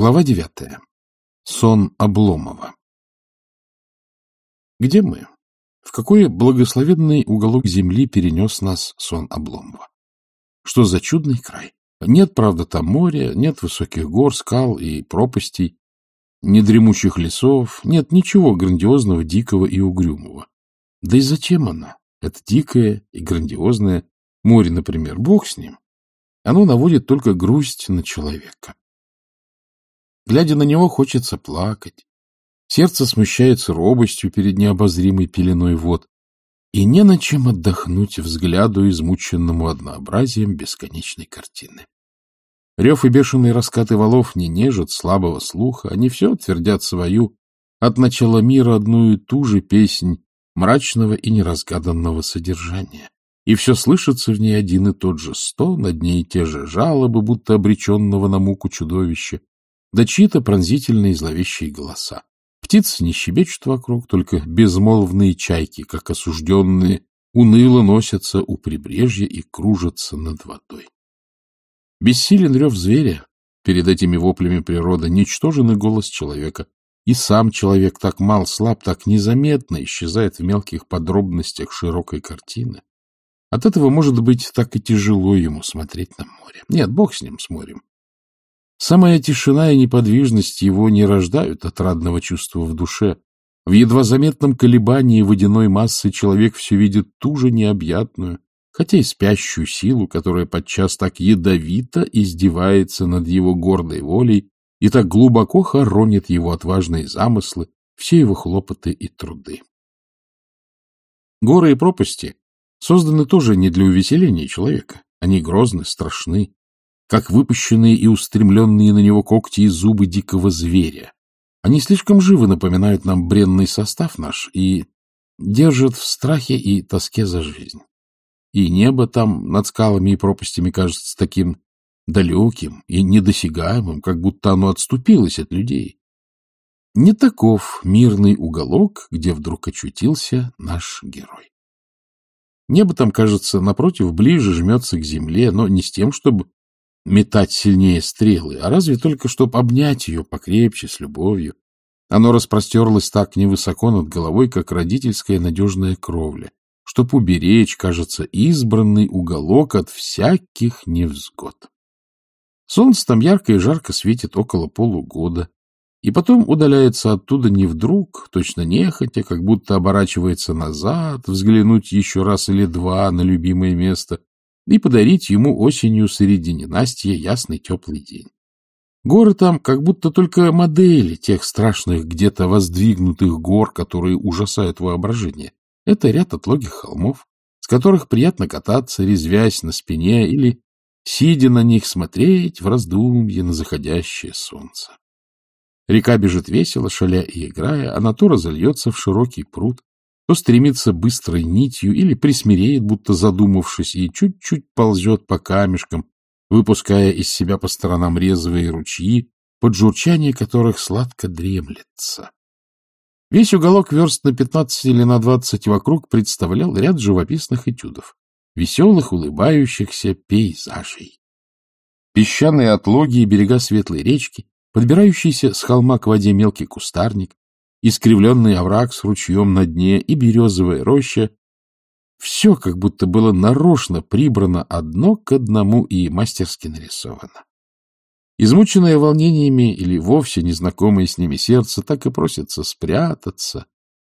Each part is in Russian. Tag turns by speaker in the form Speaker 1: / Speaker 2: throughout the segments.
Speaker 1: Глава девятая. Сон Обломова. Где мы? В какой благословенный уголок земли перенес нас сон Обломова? Что за чудный край? Нет, правда, там моря, нет высоких гор, скал и пропастей, ни дремучих лесов, нет ничего грандиозного, дикого и угрюмого. Да и зачем оно? Это дикое и грандиозное море, например, бог с ним. Оно наводит только грусть на человека. Глядя на него, хочется плакать. Сердце смущается робостью перед необозримой пеленой вод, и не на чем отдохнуть взгляду, измученному однообразием бесконечной картины. Рев и бешеные раскаты валов не нежат слабого слуха, они все твердят свою, от начала мира одну и ту же песнь мрачного и неразгаданного содержания. И все слышится в ней один и тот же стон, одни и те же жалобы, будто обреченного на муку чудовища, да чьи-то пронзительные зловещие голоса. Птицы не щебечут вокруг, только безмолвные чайки, как осужденные, уныло носятся у прибрежья и кружатся над водой. Бессилен рев зверя, перед этими воплями природы ничтожен и голос человека, и сам человек так мал, слаб, так незаметно исчезает в мелких подробностях широкой картины. От этого, может быть, так и тяжело ему смотреть на море. Нет, бог с ним, с морем. Самая тишина и неподвижность его не рождают отрадного чувства в душе. В едва заметном колебании водяной массы человек все видит ту же необъятную, хотя и спящую силу, которая подчас так ядовито издевается над его гордой волей и так глубоко хоронит его отважные замыслы, все его хлопоты и труды. Горы и пропасти созданы тоже не для увеселения человека. Они грозны, страшны, как выпущенные и устремленные на него когти и зубы дикого зверя. Они слишком живо напоминают нам бренный состав наш и держат в страхе и тоске за жизнь. И небо там над скалами и пропастями кажется таким далеким и недосягаемым, как будто оно отступилось от людей. Не таков мирный уголок, где вдруг очутился наш герой. Небо там, кажется, напротив, ближе жмется к земле, но не с тем, чтобы метать сильнее стрелы, а разве только, чтобы обнять ее покрепче, с любовью. Оно распростерлось так невысоко над головой, как родительская надежная кровля, чтоб уберечь, кажется, избранный уголок от всяких невзгод. Солнце там ярко и жарко светит около полугода, и потом удаляется оттуда не вдруг, точно нехотя, как будто оборачивается назад, взглянуть еще раз или два на любимое место, и подарить ему осенью среди ненастья ясный теплый день. Горы там как будто только модели тех страшных где-то воздвигнутых гор, которые ужасают воображение. Это ряд отлогих холмов, с которых приятно кататься, резвясь на спине или, сидя на них, смотреть в раздумье на заходящее солнце. Река бежит весело, шаля и играя, а натура зальется в широкий пруд, то стремится быстрой нитью или присмиреет, будто задумавшись, и чуть-чуть ползет по камешкам, выпуская из себя по сторонам резвые ручьи, под журчание которых сладко дремлется. Весь уголок верст на пятнадцать или на двадцать вокруг представлял ряд живописных этюдов, веселых, улыбающихся пейзажей. Песчаные отлоги и берега светлой речки, подбирающийся с холма к воде мелкий кустарник, искривленный овраг с ручьем на дне и березовая роща. Все как будто было нарочно прибрано одно к одному и мастерски нарисовано. Измученное волнениями или вовсе незнакомое с ними сердце так и просится спрятаться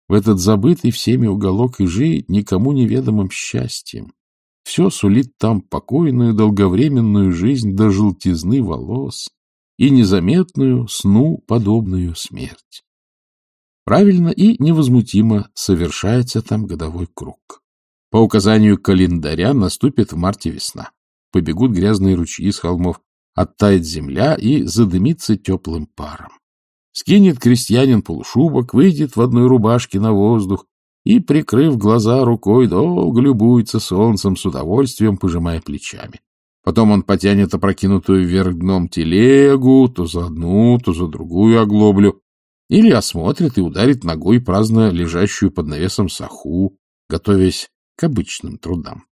Speaker 1: в этот забытый всеми уголок и жить никому неведомым счастьем. Все сулит там покойную долговременную жизнь до желтизны волос и незаметную сну подобную смерть. Правильно и невозмутимо совершается там годовой круг. По указанию календаря наступит в марте весна. Побегут грязные ручьи с холмов, оттает земля и задымится теплым паром. Скинет крестьянин полушубок, выйдет в одной рубашке на воздух и, прикрыв глаза рукой, долго любуется солнцем с удовольствием, пожимая плечами. Потом он потянет опрокинутую вверх дном телегу, то за одну, то за другую оглоблю, или осмотрит и ударит ногой праздно лежащую под навесом саху, готовясь к обычным трудам.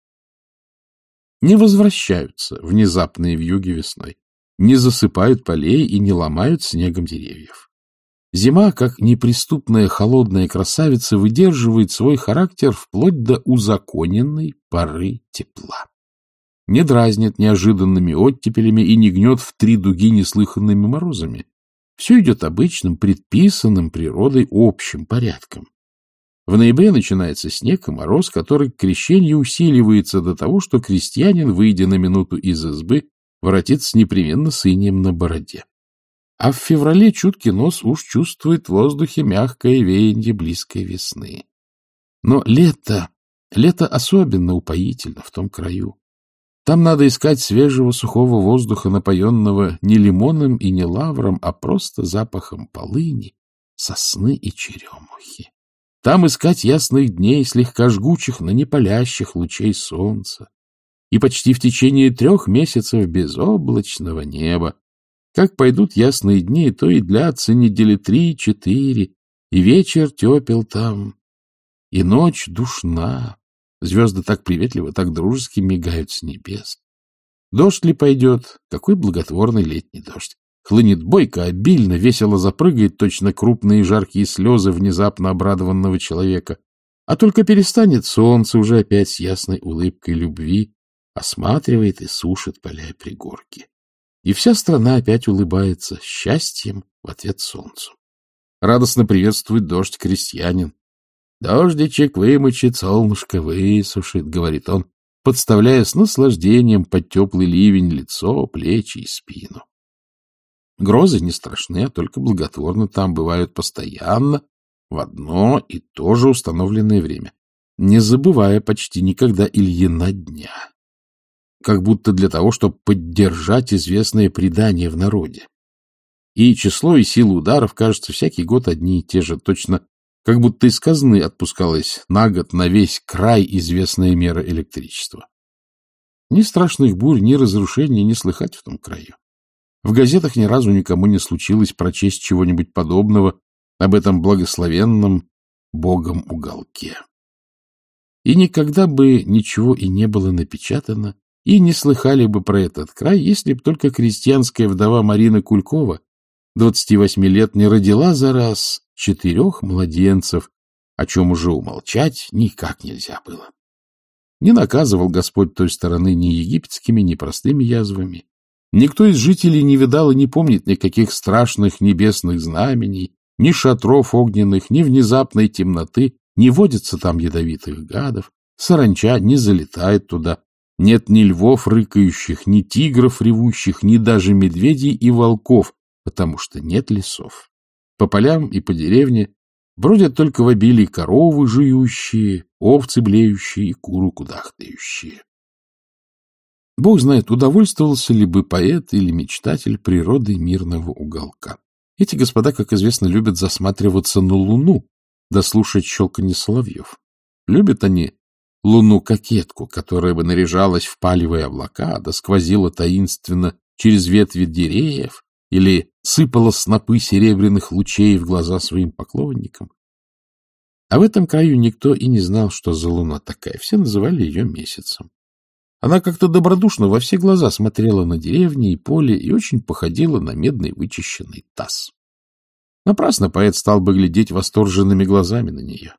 Speaker 1: Не возвращаются внезапные вьюги весной. не засыпают полей и не ломают снегом деревьев. Зима, как неприступная холодная красавица, выдерживает свой характер вплоть до узаконенной поры тепла. Не дразнит неожиданными оттепелями и не гнет в три дуги неслыханными морозами. Все идет обычным, предписанным природой общим порядком. В ноябре начинается снег и мороз, который к крещению усиливается до того, что крестьянин, выйдя на минуту из избы, воротится непременно с инием на бороде. А в феврале чуткий нос уж чувствует в воздухе мягкое веяние близкой весны. Но лето, лето особенно упоительно в том краю. Там надо искать свежего сухого воздуха, напоенного не лимоном и не лавром, а просто запахом полыни, сосны и черемухи. Там искать ясных дней, слегка жгучих, но не палящих лучей солнца. И почти в течение трех месяцев безоблачного неба. Как пойдут ясные дни, то и длятся недели три-четыре, и вечер тепел там, и ночь душна, Звезды так приветливо, так дружески мигают с небес. Дождь ли пойдет? Какой благотворный летний дождь! Хлынет бойко, обильно, весело запрыгает точно крупные жаркие слезы внезапно обрадованного человека. А только перестанет солнце уже опять с ясной улыбкой любви, осматривает и сушит поля и пригорки. И вся страна опять улыбается счастьем в ответ солнцу. Радостно приветствует дождь крестьянин, Дождичек вымочит, солнышко высушит, — говорит он, подставляя с наслаждением под теплый ливень лицо, плечи и спину. Грозы не страшны, а только благотворны там бывают постоянно, в одно и то же установленное время, не забывая почти никогда Ильина дня. Как будто для того, чтобы поддержать известное предание в народе. И число и сила ударов, кажется, всякий год одни и те же, точно как будто из казны отпускалась на год на весь край известная мера электричества. Ни страшных бурь, ни разрушений не слыхать в том краю. В газетах ни разу никому не случилось прочесть чего-нибудь подобного об этом благословенном Богом уголке. И никогда бы ничего и не было напечатано, и не слыхали бы про этот край, если б только крестьянская вдова Марина Кулькова, 28 лет, не родила за раз четырех младенцев, о чем уже умолчать никак нельзя было. Не наказывал Господь той стороны ни египетскими, ни простыми язвами. Никто из жителей не видал и не помнит никаких страшных небесных знамений, ни шатров огненных, ни внезапной темноты, не водится там ядовитых гадов, саранча не залетает туда, нет ни львов рыкающих, ни тигров ревущих, ни даже медведей и волков, потому что нет лесов. По полям и по деревне бродят только в обилии коровы жующие, овцы блеющие и куры кудахтающие. Бог знает, удовольствовался ли бы поэт или мечтатель природы мирного уголка. Эти господа, как известно, любят засматриваться на луну, да слушать щелканье соловьев. Любят они луну-кокетку, которая бы наряжалась в палевые облака, да сквозила таинственно через ветви деревьев, или сыпала снопы серебряных лучей в глаза своим поклонникам. А в этом краю никто и не знал, что за луна такая. Все называли ее месяцем. Она как-то добродушно во все глаза смотрела на деревни и поле и очень походила на медный вычищенный таз. Напрасно поэт стал бы глядеть восторженными глазами на нее.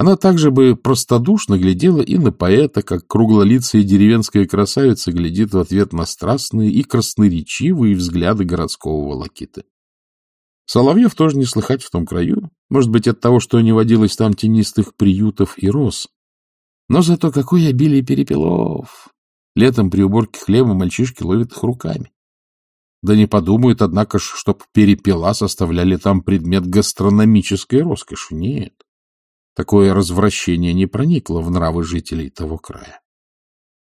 Speaker 1: Она также бы простодушно глядела и на поэта, как круглолицая деревенская красавица глядит в ответ на страстные и красноречивые взгляды городского волокиты. Соловьев тоже не слыхать в том краю, может быть, от того, что не водилось там тенистых приютов и роз. Но зато какое обилие перепелов! Летом при уборке хлеба мальчишки ловят их руками. Да не подумают, однако ж, чтоб перепела составляли там предмет гастрономической роскоши. Нет. Такое развращение не проникло в нравы жителей того края.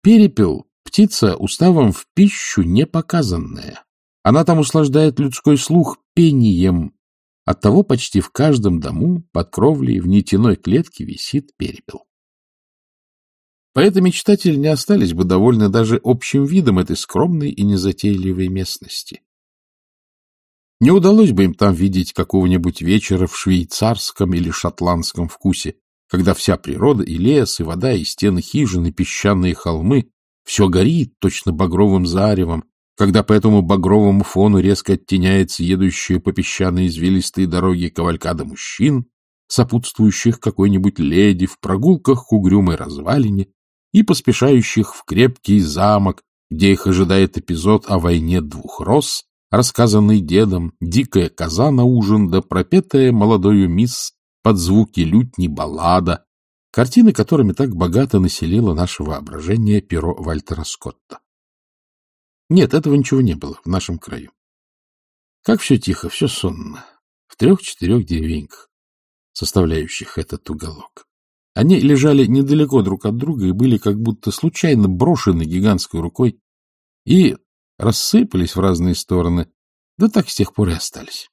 Speaker 1: Перепел — птица уставом в пищу не показанная. Она там услаждает людской слух пением. Оттого почти в каждом дому под кровлей в нитяной клетке висит перепел. Поэты-мечтатели не остались бы довольны даже общим видом этой скромной и незатейливой местности. Не удалось бы им там видеть какого-нибудь вечера в швейцарском или шотландском вкусе, когда вся природа и лес, и вода, и стены хижин, и песчаные холмы все горит точно багровым заревом, когда по этому багровому фону резко оттеняется едущая по песчаной извилистой дороге кавалькада мужчин, сопутствующих какой-нибудь леди в прогулках к угрюмой развалине и поспешающих в крепкий замок, где их ожидает эпизод о войне двух роз, рассказанный дедом, дикая коза на ужин, да пропетая молодою мисс под звуки лютни баллада, картины которыми так богато населило наше воображение перо Вальтера Скотта. Нет, этого ничего не было в нашем краю. Как все тихо, все сонно. В трех-четырех деревеньках, составляющих этот уголок. Они лежали недалеко друг от друга и были как будто случайно брошены гигантской рукой и рассыпались в разные стороны, да так с тех пор и остались.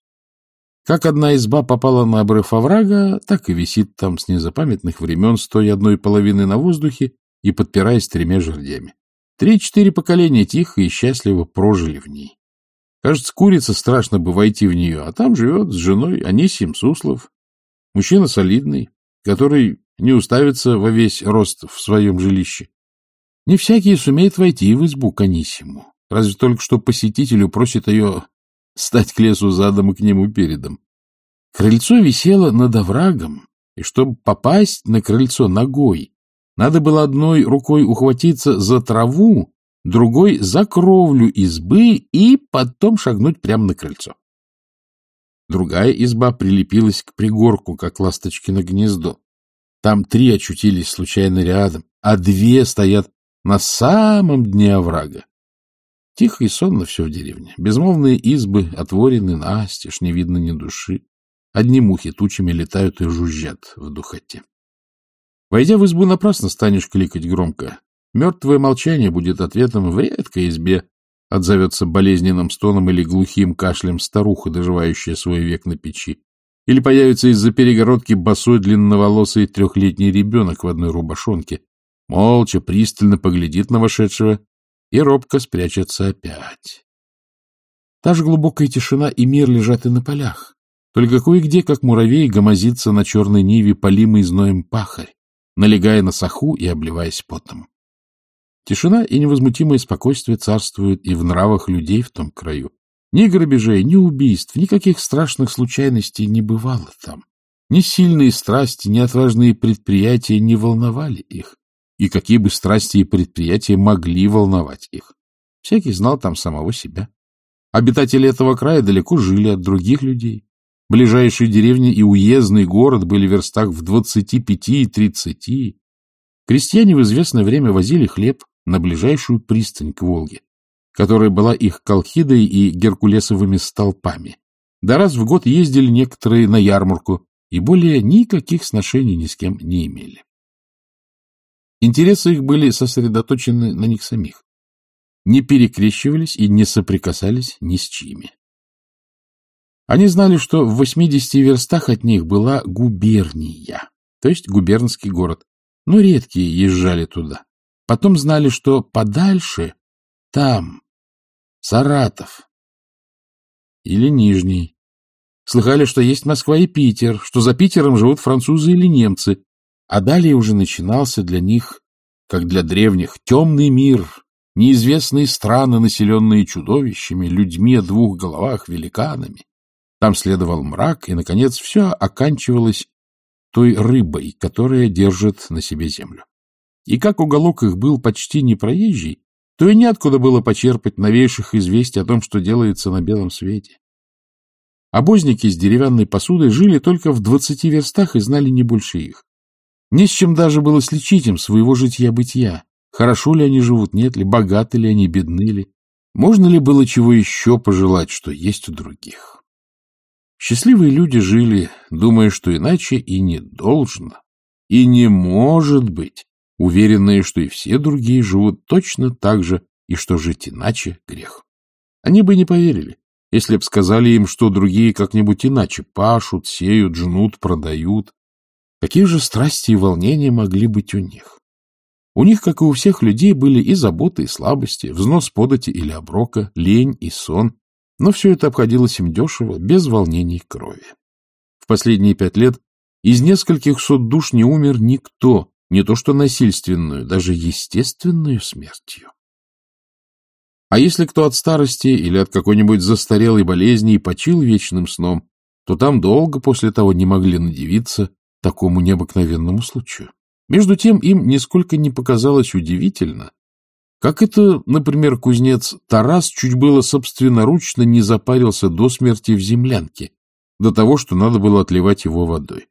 Speaker 1: Как одна изба попала на обрыв оврага, так и висит там с незапамятных времен, стоя одной половины на воздухе и подпираясь тремя жердями. Три-четыре поколения тихо и счастливо прожили в ней. Кажется, курица страшно бы войти в нее, а там живет с женой Анисием Суслов. Мужчина солидный, который не уставится во весь рост в своем жилище. Не всякий сумеет войти в избу к Анисиму, разве только что посетителю просит ее стать к лесу задом и к нему передом. Крыльцо висело над оврагом, и чтобы попасть на крыльцо ногой, надо было одной рукой ухватиться за траву, другой — за кровлю избы и потом шагнуть прямо на крыльцо. Другая изба прилепилась к пригорку, как ласточки на гнездо. Там три очутились случайно рядом, а две стоят на самом дне оврага. Тихо и сонно все в деревне. Безмолвные избы отворены настежь, не видно ни души. Одни мухи тучами летают и жужжат в духоте. Войдя в избу, напрасно станешь кликать громко. Мертвое молчание будет ответом в редкой избе, отзовется болезненным стоном или глухим кашлем старуха, доживающая свой век на печи. Или появится из-за перегородки босой длинноволосый трехлетний ребенок в одной рубашонке, молча, пристально поглядит на вошедшего и робко спрячется опять. Та же глубокая тишина и мир лежат и на полях. Только кое-где, как муравей, гомозится на черной ниве полимый зноем пахарь налегая на саху и обливаясь потом. Тишина и невозмутимое спокойствие царствуют и в нравах людей в том краю. Ни грабежей, ни убийств, никаких страшных случайностей не бывало там. Ни сильные страсти, ни отважные предприятия не волновали их. И какие бы страсти и предприятия могли волновать их. Всякий знал там самого себя. Обитатели этого края далеко жили от других людей. Ближайшие деревни и уездный город были в верстах в двадцати пяти и тридцати. Крестьяне в известное время возили хлеб на ближайшую пристань к Волге, которая была их колхидой и геркулесовыми столпами. Да раз в год ездили некоторые на ярмарку и более никаких сношений ни с кем не имели. Интересы их были сосредоточены на них самих. Не перекрещивались и не соприкасались ни с чьими. Они знали, что в 80 верстах от них была губерния, то есть губернский город, но редкие езжали туда. Потом знали, что подальше, там, Саратов или Нижний. Слыхали, что есть Москва и Питер, что за Питером живут французы или немцы, а далее уже начинался для них, как для древних, темный мир, неизвестные страны, населенные чудовищами, людьми о двух головах, великанами. Там следовал мрак, и, наконец, все оканчивалось той рыбой, которая держит на себе землю. И как уголок их был почти непроезжий, то и неоткуда было почерпать новейших известий о том, что делается на белом свете. Обозники с деревянной посудой жили только в двадцати верстах и знали не больше их. Не с чем даже было сличить им своего житья-бытия. Хорошо ли они живут, нет ли, богаты ли они, бедны ли. Можно ли было чего еще пожелать, что есть у других? Счастливые люди жили, думая, что иначе и не должно, и не может быть, уверенные, что и все другие живут точно так же, и что жить иначе — грех. Они бы не поверили, если б сказали им, что другие как-нибудь иначе пашут, сеют, жнут, продают. Какие же страсти и волнения могли быть у них? У них, как и у всех людей, были и заботы, и слабости, взнос подати или оброка, лень и сон, но все это обходилось им дешево, без волнений крови. В последние пять лет из нескольких сот душ не умер никто, не то что насильственную, даже естественную смертью. А если кто от старости или от какой-нибудь застарелой болезни и почил вечным сном, то там долго после того не могли надевиться такому необыкновенному случаю. Между тем им нисколько не показалось удивительно, как это, например, кузнец Тарас чуть было собственноручно не запарился до смерти в землянке, до того, что надо было отливать его водой.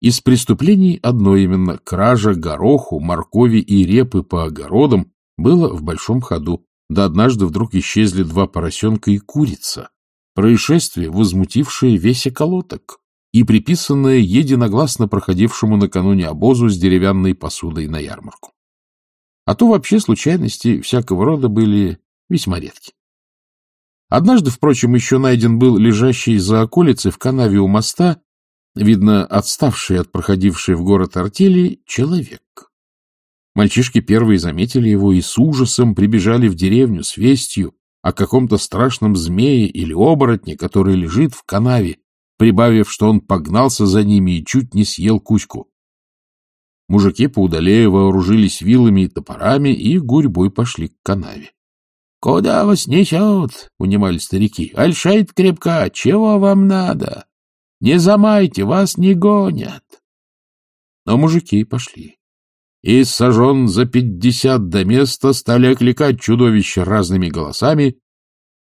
Speaker 1: Из преступлений одно именно — кража гороху, моркови и репы по огородам было в большом ходу, да однажды вдруг исчезли два поросенка и курица. Происшествие, возмутившее весь околоток и приписанное единогласно проходившему накануне обозу с деревянной посудой на ярмарку. А то вообще случайности всякого рода были весьма редки. Однажды, впрочем, еще найден был лежащий за околицей в канаве у моста, видно, отставший от проходившей в город артели, человек. Мальчишки первые заметили его и с ужасом прибежали в деревню с вестью о каком-то страшном змее или оборотне, который лежит в канаве, прибавив, что он погнался за ними и чуть не съел кучку. Мужики поудалее вооружились вилами и топорами и гурьбой пошли к канаве. — Куда вас несет? — унимали старики. — Альшает крепка. Чего вам надо? Не замайте, вас не гонят. Но мужики пошли. И сожжен за пятьдесят до места стали окликать чудовища разными голосами.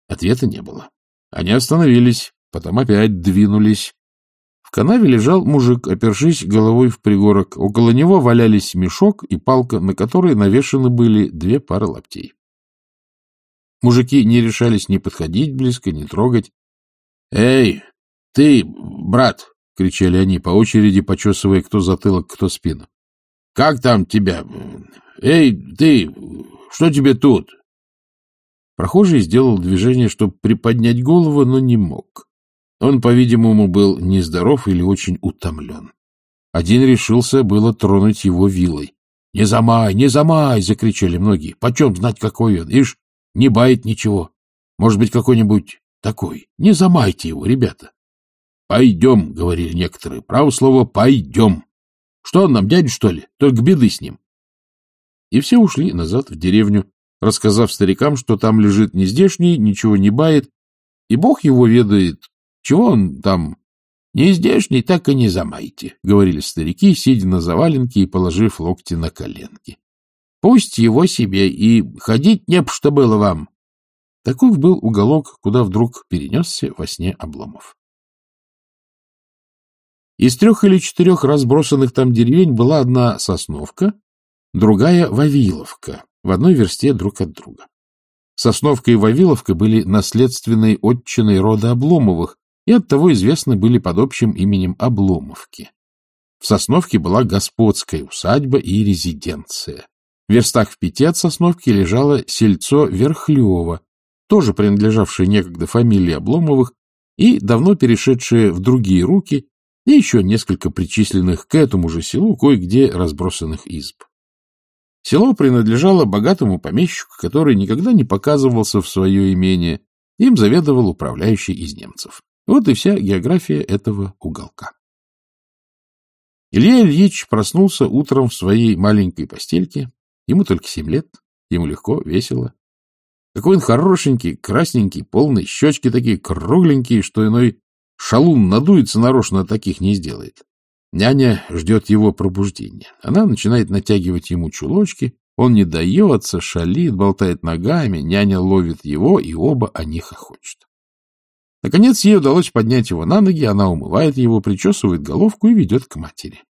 Speaker 1: Ответа не было. Они остановились, потом опять двинулись. В канаве лежал мужик, опершись головой в пригорок. Около него валялись мешок и палка, на которой навешаны были две пары лаптей. Мужики не решались ни подходить близко, ни трогать. — Эй, ты, брат! — кричали они по очереди, почесывая кто затылок, кто спину. — Как там тебя? Эй, ты, что тебе тут? Прохожий сделал движение, чтобы приподнять голову, но не мог. Он, по-видимому, был нездоров или очень утомлен. Один решился было тронуть его вилой. — Не замай, не замай! — закричали многие. — Почем знать, какой он? Ишь, не бает ничего. Может быть, какой-нибудь такой. Не замайте его, ребята. — Пойдем, — говорили некоторые. Право слово, пойдем. Что он нам, дядя, что ли? Только беды с ним. И все ушли назад в деревню, рассказав старикам, что там лежит нездешний, ничего не бает, и бог его ведает, чего он там... — Не здешний, так и не замайте, — говорили старики, сидя на заваленке и положив локти на коленки. Пусть его себе, и ходить не что было вам. Таков был уголок, куда вдруг перенесся во сне Обломов. Из трех или четырех разбросанных там деревень была одна Сосновка, другая — Вавиловка, в одной версте друг от друга. Сосновка и Вавиловка были наследственной отчиной рода Обломовых и оттого известны были под общим именем Обломовки. В Сосновке была господская усадьба и резиденция. В верстах в пяти от Сосновки лежало сельцо Верхлево, тоже принадлежавшее некогда фамилии Обломовых и давно перешедшее в другие руки, и еще несколько причисленных к этому же селу кое-где разбросанных изб. Село принадлежало богатому помещику, который никогда не показывался в свое имение, им заведовал управляющий из немцев. Вот и вся география этого уголка. Илья Ильич проснулся утром в своей маленькой постельке, Ему только семь лет, ему легко, весело. Какой он хорошенький, красненький, полный, щечки такие кругленькие, что иной шалун надуется нарочно, таких не сделает. Няня ждет его пробуждения. Она начинает натягивать ему чулочки, он не дается, шалит, болтает ногами, няня ловит его, и оба они хохочут. Наконец ей удалось поднять его на ноги, она умывает его, причесывает головку и ведет к матери.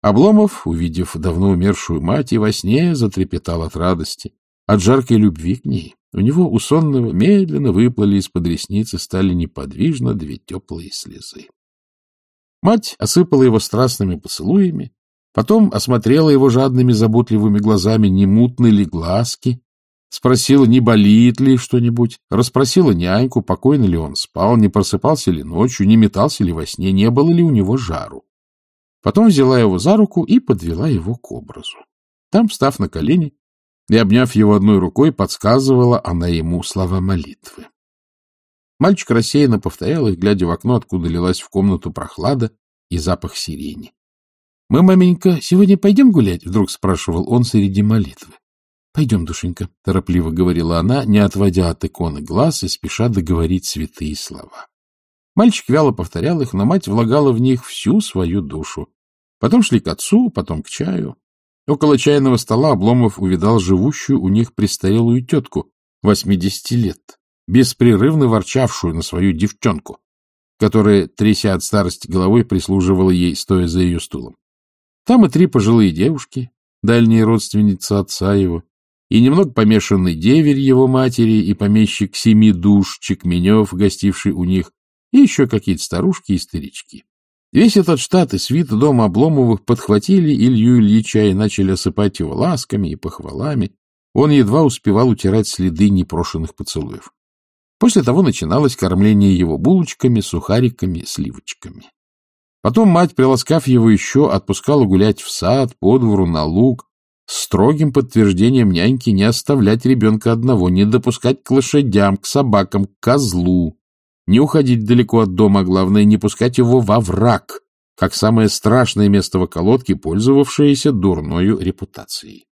Speaker 1: Обломов, увидев давно умершую мать, и во сне затрепетал от радости, от жаркой любви к ней. У него у сонного медленно выплыли из-под ресницы, стали неподвижно две теплые слезы. Мать осыпала его страстными поцелуями, потом осмотрела его жадными заботливыми глазами, не мутны ли глазки, спросила, не болит ли что-нибудь, расспросила няньку, покойно ли он спал, не просыпался ли ночью, не метался ли во сне, не было ли у него жару. Потом взяла его за руку и подвела его к образу. Там, встав на колени и обняв его одной рукой, подсказывала она ему слова молитвы. Мальчик рассеянно повторял их, глядя в окно, откуда лилась в комнату прохлада и запах сирени. — Мы, маменька, сегодня пойдем гулять? — вдруг спрашивал он среди молитвы. — Пойдем, душенька, — торопливо говорила она, не отводя от иконы глаз и спеша договорить святые слова. Мальчик вяло повторял их, но мать влагала в них всю свою душу. Потом шли к отцу, потом к чаю. Около чайного стола Обломов увидал живущую у них престарелую тетку, восьмидесяти лет, беспрерывно ворчавшую на свою девчонку, которая, тряся от старости головой, прислуживала ей, стоя за ее стулом. Там и три пожилые девушки, дальние родственницы отца его, и немного помешанный деверь его матери, и помещик семи душ Чекменев, гостивший у них, и еще какие-то старушки и старички. Весь этот штат и свит дома Обломовых подхватили Илью Ильича и начали осыпать его ласками и похвалами. Он едва успевал утирать следы непрошенных поцелуев. После того начиналось кормление его булочками, сухариками, сливочками. Потом мать, приласкав его еще, отпускала гулять в сад, по двору, на луг, строгим подтверждением няньки не оставлять ребенка одного, не допускать к лошадям, к собакам, к козлу, не уходить далеко от дома, а главное, не пускать его во враг, как самое страшное место в околотке, пользовавшееся дурною репутацией.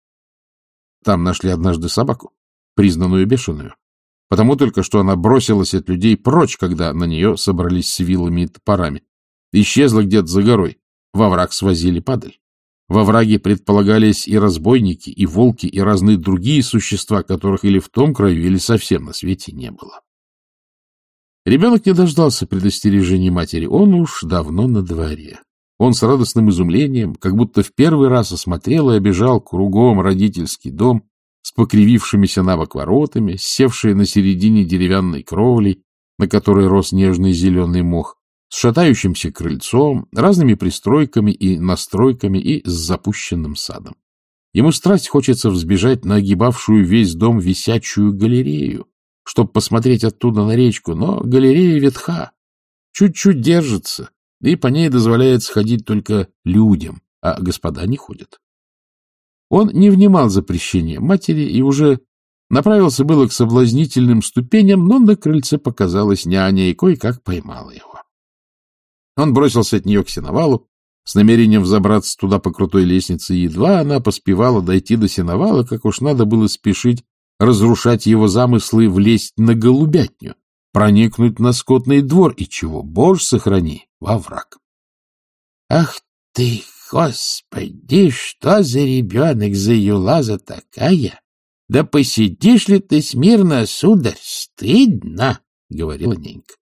Speaker 1: Там нашли однажды собаку, признанную бешеную, потому только что она бросилась от людей прочь, когда на нее собрались с вилами и топорами. Исчезла где-то за горой, во враг свозили падаль. Во враге предполагались и разбойники, и волки, и разные другие существа, которых или в том краю, или совсем на свете не было. Ребенок не дождался предостережения матери, он уж давно на дворе. Он с радостным изумлением, как будто в первый раз осмотрел и обежал кругом родительский дом с покривившимися набок воротами, севшие на середине деревянной кровлей, на которой рос нежный зеленый мох, с шатающимся крыльцом, разными пристройками и настройками и с запущенным садом. Ему страсть хочется взбежать на огибавшую весь дом висячую галерею, чтобы посмотреть оттуда на речку, но галерея ветха, чуть-чуть держится, и по ней дозволяется ходить только людям, а господа не ходят. Он не внимал запрещения матери и уже направился было к соблазнительным ступеням, но на крыльце показалась няня и кое-как поймала его. Он бросился от нее к сеновалу, с намерением взобраться туда по крутой лестнице, и едва она поспевала дойти до сеновала, как уж надо было спешить разрушать его замыслы влезть на голубятню, проникнуть на скотный двор и чего, боже сохрани, во враг. Ах ты, господи, что за ребенок за юлаза такая? Да посидишь ли ты смирно, сударь, стыдно, — говорила ненька.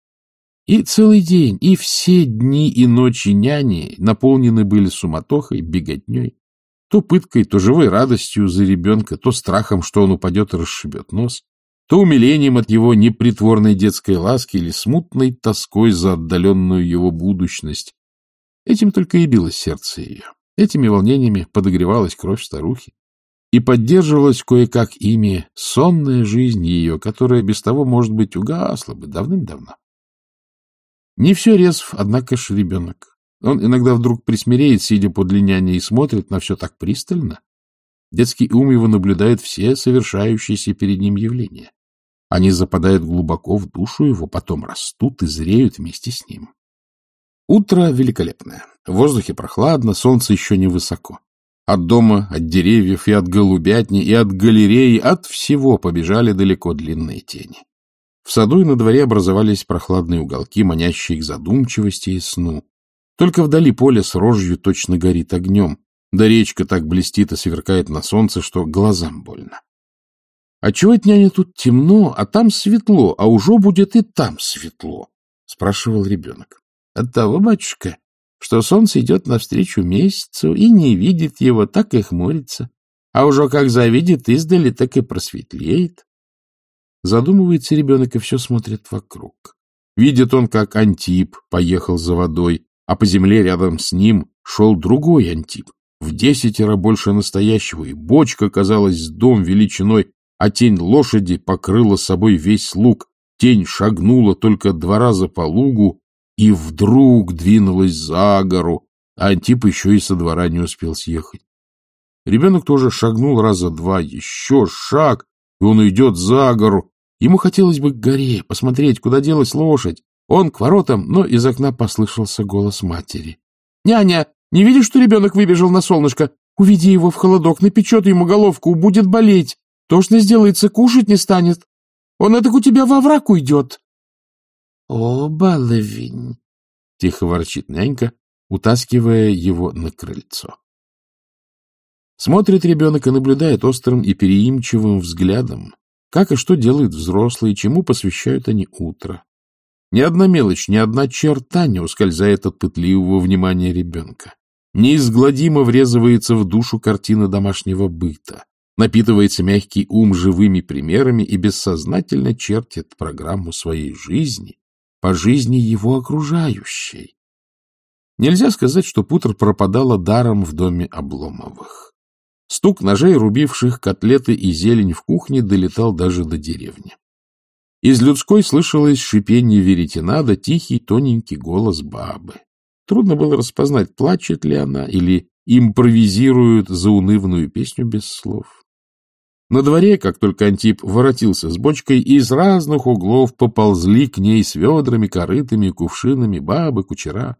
Speaker 1: И целый день, и все дни и ночи няни наполнены были суматохой, беготней, то пыткой, то живой радостью за ребенка, то страхом, что он упадет и расшибет нос, то умилением от его непритворной детской ласки или смутной тоской за отдаленную его будущность. Этим только и билось сердце ее. Этими волнениями подогревалась кровь старухи и поддерживалась кое-как ими сонная жизнь ее, которая без того, может быть, угасла бы давным-давно. Не все резв, однако ж ребенок. Он иногда вдруг присмиреет, сидя подле няни, и смотрит на все так пристально. Детский ум его наблюдает все совершающиеся перед ним явления. Они западают глубоко в душу его, потом растут и зреют вместе с ним. Утро великолепное. В воздухе прохладно, солнце еще не высоко. От дома, от деревьев и от голубятни, и от галереи, от всего побежали далеко длинные тени. В саду и на дворе образовались прохладные уголки, манящие к задумчивости и сну. Только вдали поле с рожью точно горит огнем, да речка так блестит и сверкает на солнце, что глазам больно. — А чего это, няня, тут темно, а там светло, а уже будет и там светло? — спрашивал ребенок. — Оттого, батюшка, что солнце идет навстречу месяцу и не видит его, так и хмурится, а уже как завидит издали, так и просветлеет. Задумывается ребенок и все смотрит вокруг. Видит он, как Антип поехал за водой, а по земле рядом с ним шел другой Антип, в десятеро больше настоящего, и бочка казалась дом величиной, а тень лошади покрыла собой весь луг. Тень шагнула только два раза по лугу и вдруг двинулась за гору, а Антип еще и со двора не успел съехать. Ребенок тоже шагнул раза два, еще шаг, и он идет за гору, Ему хотелось бы к горе, посмотреть, куда делась лошадь. Он к воротам, но из окна послышался голос матери. — Няня, не видишь, что ребенок выбежал на солнышко? Уведи его в холодок, напечет ему головку, будет болеть. Тошно сделается, кушать не станет. Он это у тебя во враг уйдет. — О, баловень! — тихо ворчит нянька, утаскивая его на крыльцо. Смотрит ребенок и наблюдает острым и переимчивым взглядом, как и что делают взрослые, чему посвящают они утро. Ни одна мелочь, ни одна черта не ускользает от пытливого внимания ребенка. Неизгладимо врезывается в душу картина домашнего быта, напитывается мягкий ум живыми примерами и бессознательно чертит программу своей жизни по жизни его окружающей. Нельзя сказать, что Путер пропадала даром в доме Обломовых. Стук ножей, рубивших котлеты и зелень в кухне, долетал даже до деревни. Из людской слышалось шипение веретена да тихий тоненький голос бабы. Трудно было распознать, плачет ли она или импровизирует заунывную песню без слов. На дворе, как только Антип воротился с бочкой, из разных углов поползли к ней с ведрами, корытами, кувшинами бабы, кучера.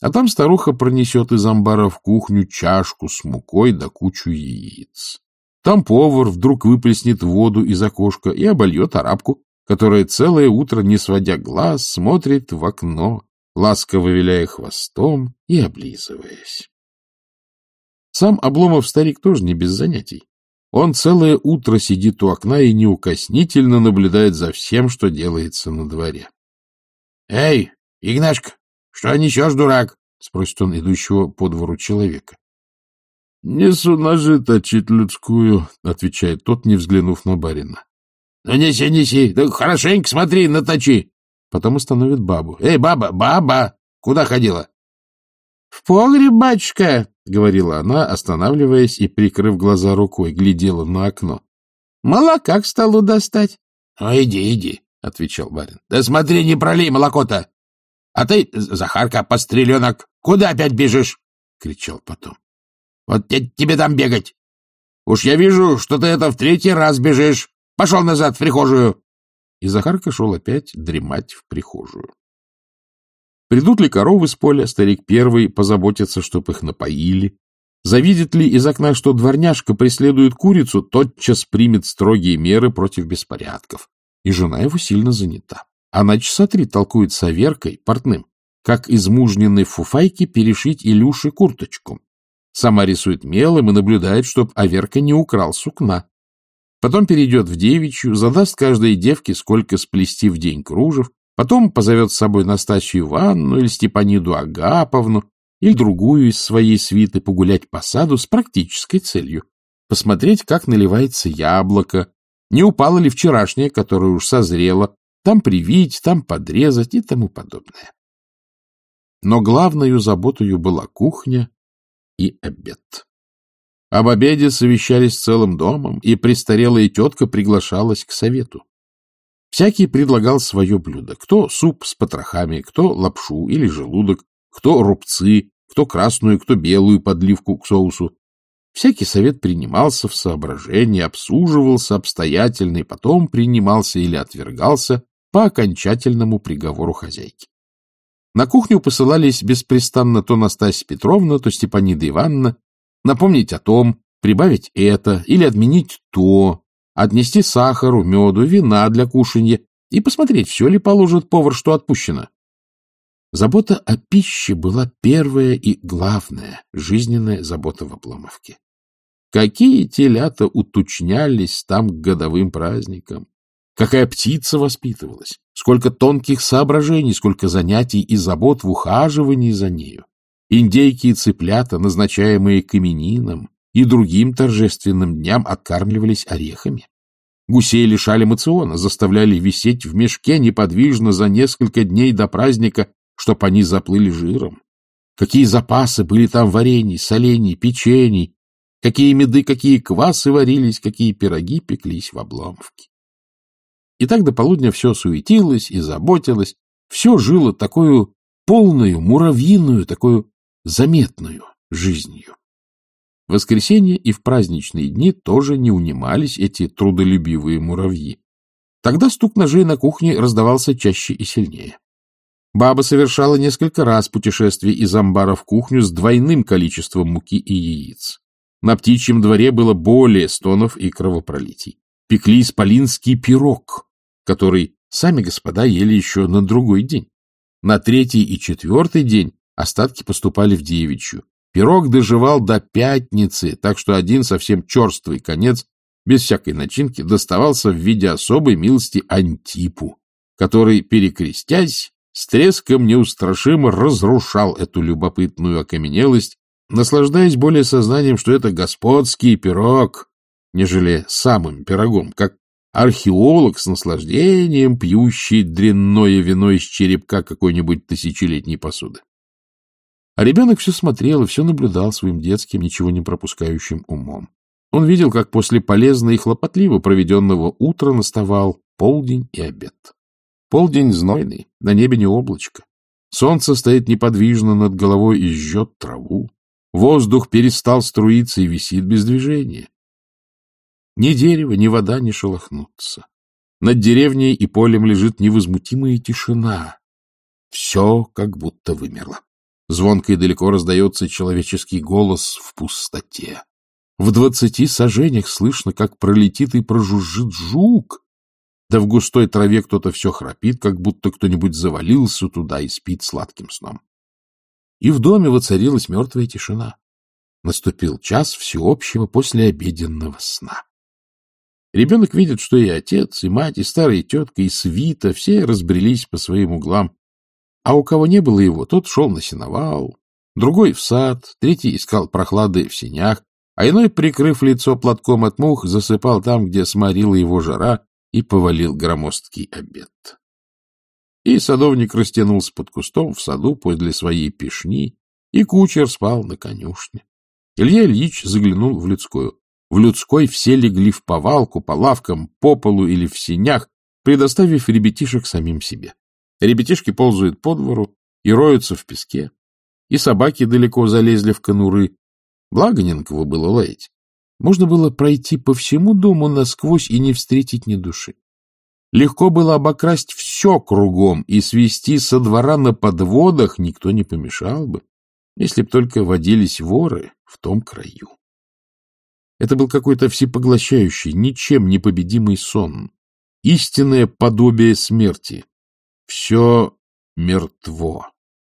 Speaker 1: А там старуха пронесет из амбара в кухню чашку с мукой да кучу яиц. Там повар вдруг выплеснет воду из окошка и обольет арабку, которая целое утро, не сводя глаз, смотрит в окно, ласково виляя хвостом и облизываясь. Сам Обломов старик тоже не без занятий. Он целое утро сидит у окна и неукоснительно наблюдает за всем, что делается на дворе. — Эй, Игнашка, что несешь, дурак? — спросит он идущего по двору человека. — Несу ножи точить людскую, — отвечает тот, не взглянув на барина. — Ну, неси, неси, да хорошенько смотри, наточи. Потом остановит бабу. — Эй, баба, баба, куда ходила? — В погреб, батюшка, — говорила она, останавливаясь и, прикрыв глаза рукой, глядела на окно. — Молока к столу достать. — Ну, иди, иди, — отвечал барин. — Да смотри, не пролей молоко-то. А ты, Захарка, постреленок, куда опять бежишь? — кричал потом. — Вот тебе там бегать. Уж я вижу, что ты это в третий раз бежишь. Пошел назад в прихожую. И Захарка шел опять дремать в прихожую. Придут ли коровы с поля, старик первый позаботится, чтоб их напоили. Завидит ли из окна, что дворняжка преследует курицу, тотчас примет строгие меры против беспорядков. И жена его сильно занята. Она часа три толкует с Аверкой, портным, как из мужниной фуфайки перешить Илюше курточку. Сама рисует мелом и наблюдает, чтоб Аверка не украл сукна. Потом перейдет в девичью, задаст каждой девке, сколько сплести в день кружев, потом позовет с собой Настасью Ивановну или Степаниду Агаповну или другую из своей свиты погулять по саду с практической целью — посмотреть, как наливается яблоко, не упало ли вчерашнее, которое уж созрело, там привить, там подрезать и тому подобное. Но главною заботою была кухня и обед. Об обеде совещались целым домом, и престарелая тетка приглашалась к совету. Всякий предлагал свое блюдо. Кто суп с потрохами, кто лапшу или желудок, кто рубцы, кто красную, кто белую подливку к соусу. Всякий совет принимался в соображении, обсуживался обстоятельно и потом принимался или отвергался по окончательному приговору хозяйки. На кухню посылались беспрестанно то Настасья Петровна, то Степанида Ивановна напомнить о том, прибавить это или отменить то, отнести сахару, меду, вина для кушанья и посмотреть, все ли положит повар, что отпущено. Забота о пище была первая и главная жизненная забота в Обломовке. Какие телята уточнялись там к годовым праздникам, Какая птица воспитывалась, сколько тонких соображений, сколько занятий и забот в ухаживании за нею. Индейки и цыплята, назначаемые к именинам и другим торжественным дням, откармливались орехами. Гусей лишали мациона, заставляли висеть в мешке неподвижно за несколько дней до праздника, чтоб они заплыли жиром. Какие запасы были там варений, солений, печений, какие меды, какие квасы варились, какие пироги пеклись в обломовке. И так до полудня все суетилось и заботилось, все жило такую полную, муравьиную, такую заметную жизнью. В воскресенье и в праздничные дни тоже не унимались эти трудолюбивые муравьи. Тогда стук ножей на кухне раздавался чаще и сильнее. Баба совершала несколько раз путешествие из амбара в кухню с двойным количеством муки и яиц. На птичьем дворе было более стонов и кровопролитий. Пекли исполинский пирог, который сами господа ели еще на другой день. На третий и четвертый день остатки поступали в девичью. Пирог доживал до пятницы, так что один совсем черствый конец, без всякой начинки, доставался в виде особой милости Антипу, который, перекрестясь, с треском неустрашимо разрушал эту любопытную окаменелость, наслаждаясь более сознанием, что это господский пирог, нежели самым пирогом, как археолог с наслаждением, пьющий дрянное вино из черепка какой-нибудь тысячелетней посуды. А ребенок все смотрел и все наблюдал своим детским, ничего не пропускающим умом. Он видел, как после полезно и хлопотливо проведенного утра наставал полдень и обед. Полдень знойный, на небе не облачко. Солнце стоит неподвижно над головой и жжет траву. Воздух перестал струиться и висит без движения. Ни дерево, ни вода не шелохнутся. Над деревней и полем лежит невозмутимая тишина. Все как будто вымерло. Звонко и далеко раздается человеческий голос в пустоте. В двадцати сажениях слышно, как пролетит и прожужжит жук. Да в густой траве кто-то все храпит, как будто кто-нибудь завалился туда и спит сладким сном. И в доме воцарилась мертвая тишина. Наступил час всеобщего послеобеденного сна. Ребенок видит, что и отец, и мать, и старая тетка, и свита все разбрелись по своим углам. А у кого не было его, тот шел на сеновал, другой в сад, третий искал прохлады в сенях, а иной, прикрыв лицо платком от мух, засыпал там, где сморила его жара, и повалил громоздкий обед. И садовник растянулся под кустом в саду подле своей пешни, и кучер спал на конюшне. Илья Ильич заглянул в людскую. В людской все легли в повалку, по лавкам, по полу или в синях, предоставив ребятишек самим себе. Ребятишки ползают по двору и роются в песке, и собаки далеко залезли в конуры. Благо не на кого было лаять. Можно было пройти по всему дому насквозь и не встретить ни души. Легко было обокрасть все кругом и свести со двора на подводах никто не помешал бы, если б только водились воры в том краю. Это был какой-то всепоглощающий, ничем не победимый сон. Истинное подобие смерти. Все мертво.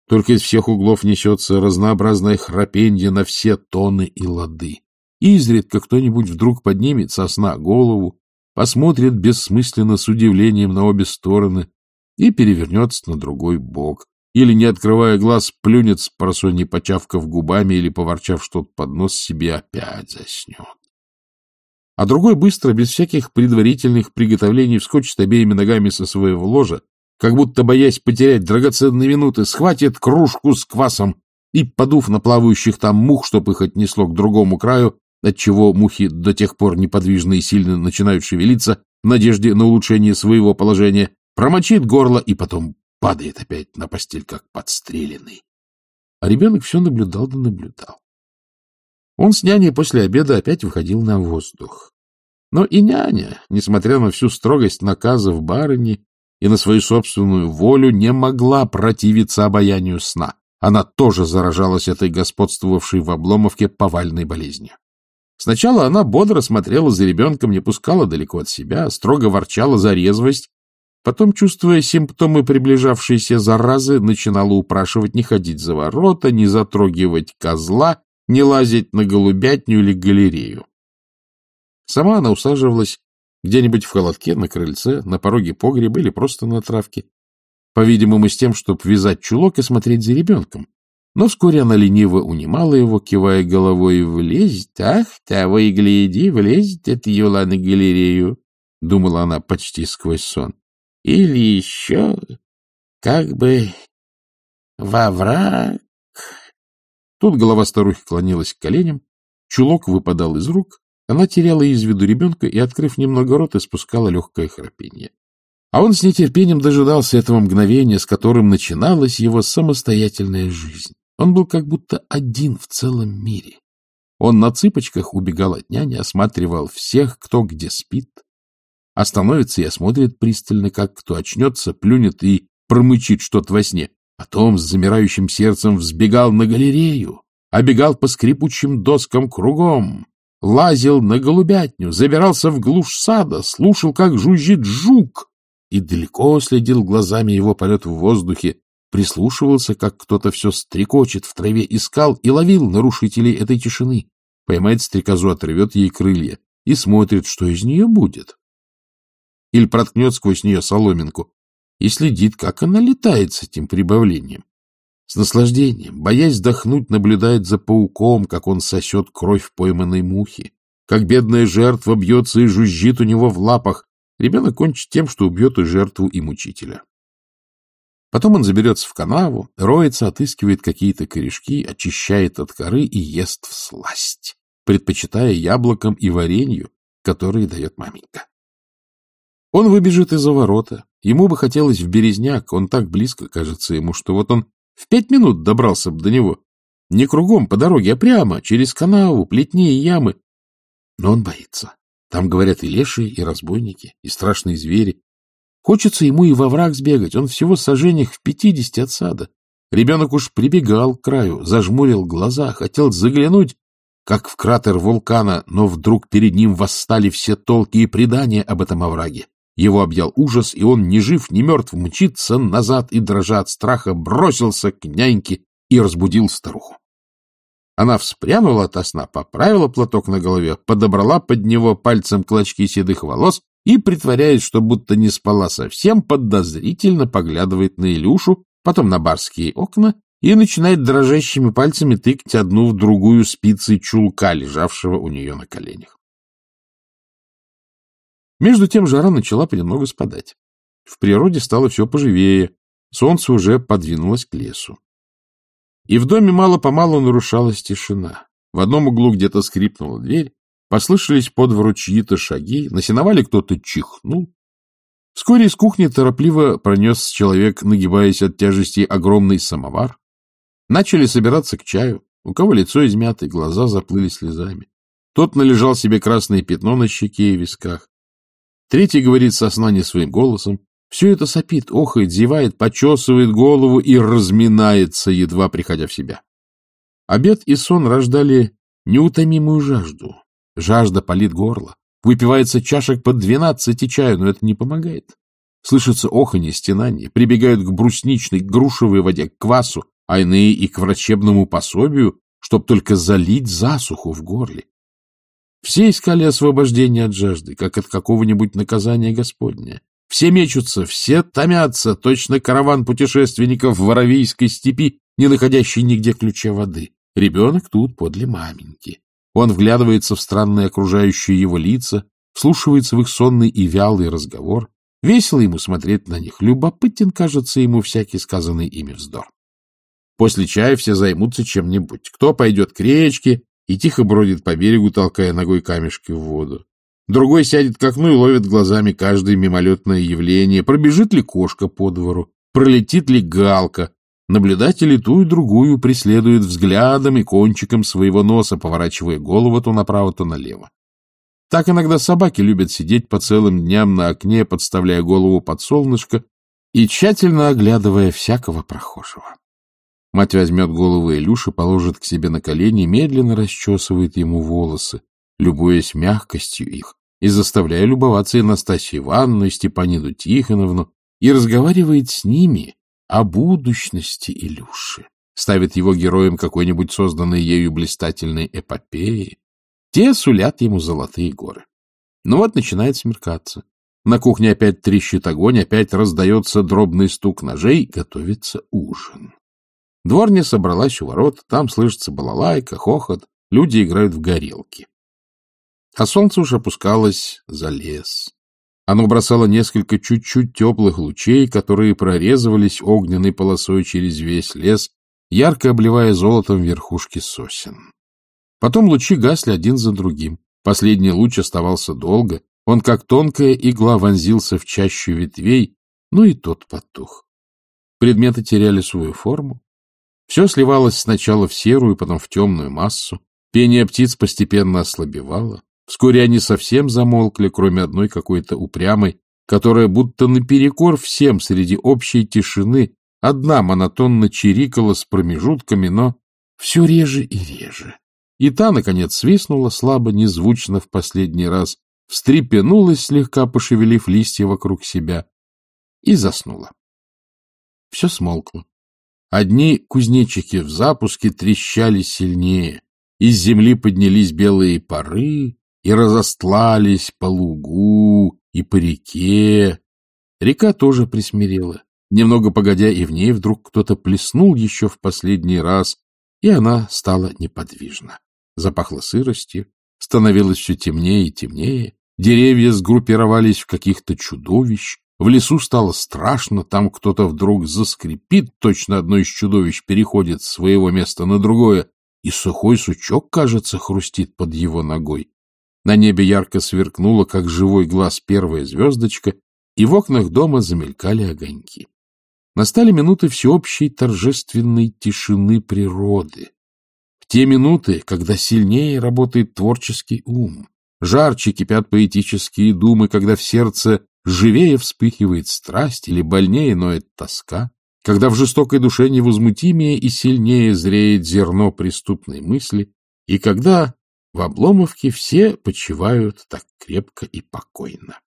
Speaker 1: Только из всех углов несется разнообразное храпенье на все тоны и лады. Изредка кто-нибудь вдруг поднимет со сна голову, посмотрит бессмысленно с удивлением на обе стороны и перевернется на другой бок, или, не открывая глаз, плюнет с просонья, почавкав губами или поворчав что-то под нос себе, опять заснет. А другой быстро, без всяких предварительных приготовлений, вскочит обеими ногами со своего ложа, как будто боясь потерять драгоценные минуты, схватит кружку с квасом и, подув на плавающих там мух, чтоб их отнесло к другому краю, отчего мухи до тех пор неподвижно и сильно начинают шевелиться в надежде на улучшение своего положения, промочит горло и потом падает опять на постель, как подстреленный. А ребенок все наблюдал да наблюдал. Он с няней после обеда опять выходил на воздух. Но и няня, несмотря на всю строгость наказов барыни и на свою собственную волю, не могла противиться обаянию сна. Она тоже заражалась этой господствовавшей в Обломовке повальной болезнью. Сначала она бодро смотрела за ребенком, не пускала далеко от себя, строго ворчала за резвость Потом, чувствуя симптомы приближавшейся заразы, начинала упрашивать не ходить за ворота, не затрогивать козла, не лазить на голубятню или галерею. Сама она усаживалась где-нибудь в холодке, на крыльце, на пороге погреба или просто на травке, по-видимому, с тем, чтобы вязать чулок и смотреть за ребенком. Но вскоре она лениво унимала его, кивая головой, «Влезть, ах, того и гляди, влезть это юла на галерею», — думала она почти сквозь сон. Или еще как бы во враг. Тут голова старухи клонилась к коленям, чулок выпадал из рук, она теряла из виду ребенка и, открыв немного рот, испускала легкое храпение. А он с нетерпением дожидался этого мгновения, с которым начиналась его самостоятельная жизнь. Он был как будто один в целом мире. Он на цыпочках убегал от няни, осматривал всех, кто где спит, Остановится и осмотрит пристально, как кто очнется, плюнет и промычит что-то во сне. Потом с замирающим сердцем взбегал на галерею, обегал по скрипучим доскам кругом, лазил на голубятню, забирался в глушь сада, слушал, как жужжит жук, и далеко следил глазами его полет в воздухе, прислушивался, как кто-то все стрекочет в траве, искал и ловил нарушителей этой тишины. Поймает стрекозу, отрывет ей крылья и смотрит, что из нее будет. Или проткнет сквозь нее соломинку и следит, как она летает с этим прибавлением. С наслаждением, боясь вздохнуть, наблюдает за пауком, как он сосет кровь пойманной мухи, как бедная жертва бьется и жужжит у него в лапах. Ребенок кончит тем, что убьет и жертву, и мучителя. Потом он заберется в канаву, роется, отыскивает какие-то корешки, очищает от коры и ест в сласть, предпочитая яблокам и варенью, которые дает маменька. Он выбежит из-за ворота. Ему бы хотелось в Березняк, он так близко кажется ему, что вот он в пять минут добрался бы до него. Не кругом по дороге, а прямо, через канаву, плетни и ямы. Но он боится. Там, говорят, и лешие, и разбойники, и страшные звери. Хочется ему и во враг сбегать, он всего сожжениях в пятидесяти от сада. Ребенок уж прибегал к краю, зажмурил глаза, хотел заглянуть, как в кратер вулкана, но вдруг перед ним восстали все толки и предания об этом овраге. Его объял ужас, и он, ни жив, ни мертв, мчится назад и, дрожа от страха, бросился к няньке и разбудил старуху. Она вспрянула от сна, поправила платок на голове, подобрала под него пальцем клочки седых волос и, притворяясь, что будто не спала совсем, подозрительно поглядывает на Илюшу, потом на барские окна и начинает дрожащими пальцами тыкать одну в другую спицы чулка, лежавшего у нее на коленях. Между тем жара начала понемногу спадать. В природе стало все поживее, солнце уже подвинулось к лесу. И в доме мало-помалу нарушалась тишина. В одном углу где-то скрипнула дверь, послышались по чьи-то шаги, на сеновале кто-то чихнул. Вскоре из кухни торопливо пронес человек, нагибаясь от тяжести огромный самовар. Начали собираться к чаю, у кого лицо измято, глаза заплыли слезами. Тот належал себе красное пятно на щеке и висках. Третий говорит со сна не своим голосом. Все это сопит, охает, зевает, почесывает голову и разминается, едва приходя в себя. Обед и сон рождали неутомимую жажду. Жажда палит горло. Выпивается чашек по двенадцати чаю, но это не помогает. Слышится оханье, стенание, прибегают к брусничной, грушевой воде, к квасу, а иные и к врачебному пособию, чтоб только залить засуху в горле. Все искали освобождения от жажды, как от какого-нибудь наказания Господня. Все мечутся, все томятся, точно караван путешественников в Воровийской степи, не находящий нигде ключа воды. Ребенок тут подле маменьки. Он вглядывается в странные окружающие его лица, слушается в их сонный и вялый разговор. Весело ему смотреть на них, любопытен кажется ему всякий сказанный ими вздор. После чая все займутся чем-нибудь. Кто пойдет к речке, и тихо бродит по берегу, толкая ногой камешки в воду. Другой сядет к окну и ловит глазами каждое мимолетное явление. Пробежит ли кошка по двору? Пролетит ли галка? Наблюдатели ту и другую преследуют взглядом и кончиком своего носа, поворачивая голову то направо, то налево. Так иногда собаки любят сидеть по целым дням на окне, подставляя голову под солнышко и тщательно оглядывая всякого прохожего. Мать возьмет голову Илюши, положит к себе на колени, медленно расчесывает ему волосы, любуясь мягкостью их, и заставляя любоваться и Настасью Ивановну, и Степаниду Тихоновну, и разговаривает с ними о будущности Илюши, ставит его героем какой-нибудь созданной ею блистательной эпопеи. Те сулят ему золотые горы. Ну вот начинает смеркаться. На кухне опять трещит огонь, опять раздается дробный стук ножей, готовится ужин. Дворня собралась у ворот, там слышится балалайка, хохот, люди играют в горелки. А солнце уж опускалось за лес. Оно бросало несколько чуть-чуть теплых лучей, которые прорезывались огненной полосой через весь лес, ярко обливая золотом верхушки сосен. Потом лучи гасли один за другим. Последний луч оставался долго, он как тонкая игла вонзился в чащу ветвей, ну и тот потух. Предметы теряли свою форму, все сливалось сначала в серую, потом в темную массу. Пение птиц постепенно ослабевало. Вскоре они совсем замолкли, кроме одной какой-то упрямой, которая будто наперекор всем среди общей тишины одна монотонно чирикала с промежутками, но все реже и реже. И та, наконец, свистнула слабо, незвучно в последний раз, встрепенулась, слегка пошевелив листья вокруг себя, и заснула. Все смолкло. Одни кузнечики в запуске трещали сильнее, из земли поднялись белые пары и разостлались по лугу и по реке. Река тоже присмирела. Немного погодя, и в ней вдруг кто-то плеснул еще в последний раз, и она стала неподвижна. Запахло сыростью, становилось все темнее и темнее, деревья сгруппировались в каких-то чудовищ, в лесу стало страшно, там кто-то вдруг заскрипит, точно одно из чудовищ переходит с своего места на другое, и сухой сучок, кажется, хрустит под его ногой. На небе ярко сверкнула, как живой глаз, первая звездочка, и в окнах дома замелькали огоньки. Настали минуты всеобщей торжественной тишины природы. В те минуты, когда сильнее работает творческий ум, жарче кипят поэтические думы, когда в сердце живее вспыхивает страсть или больнее ноет тоска, когда в жестокой душе невозмутимее и сильнее зреет зерно преступной мысли, и когда в Обломовке все почивают так крепко и покойно.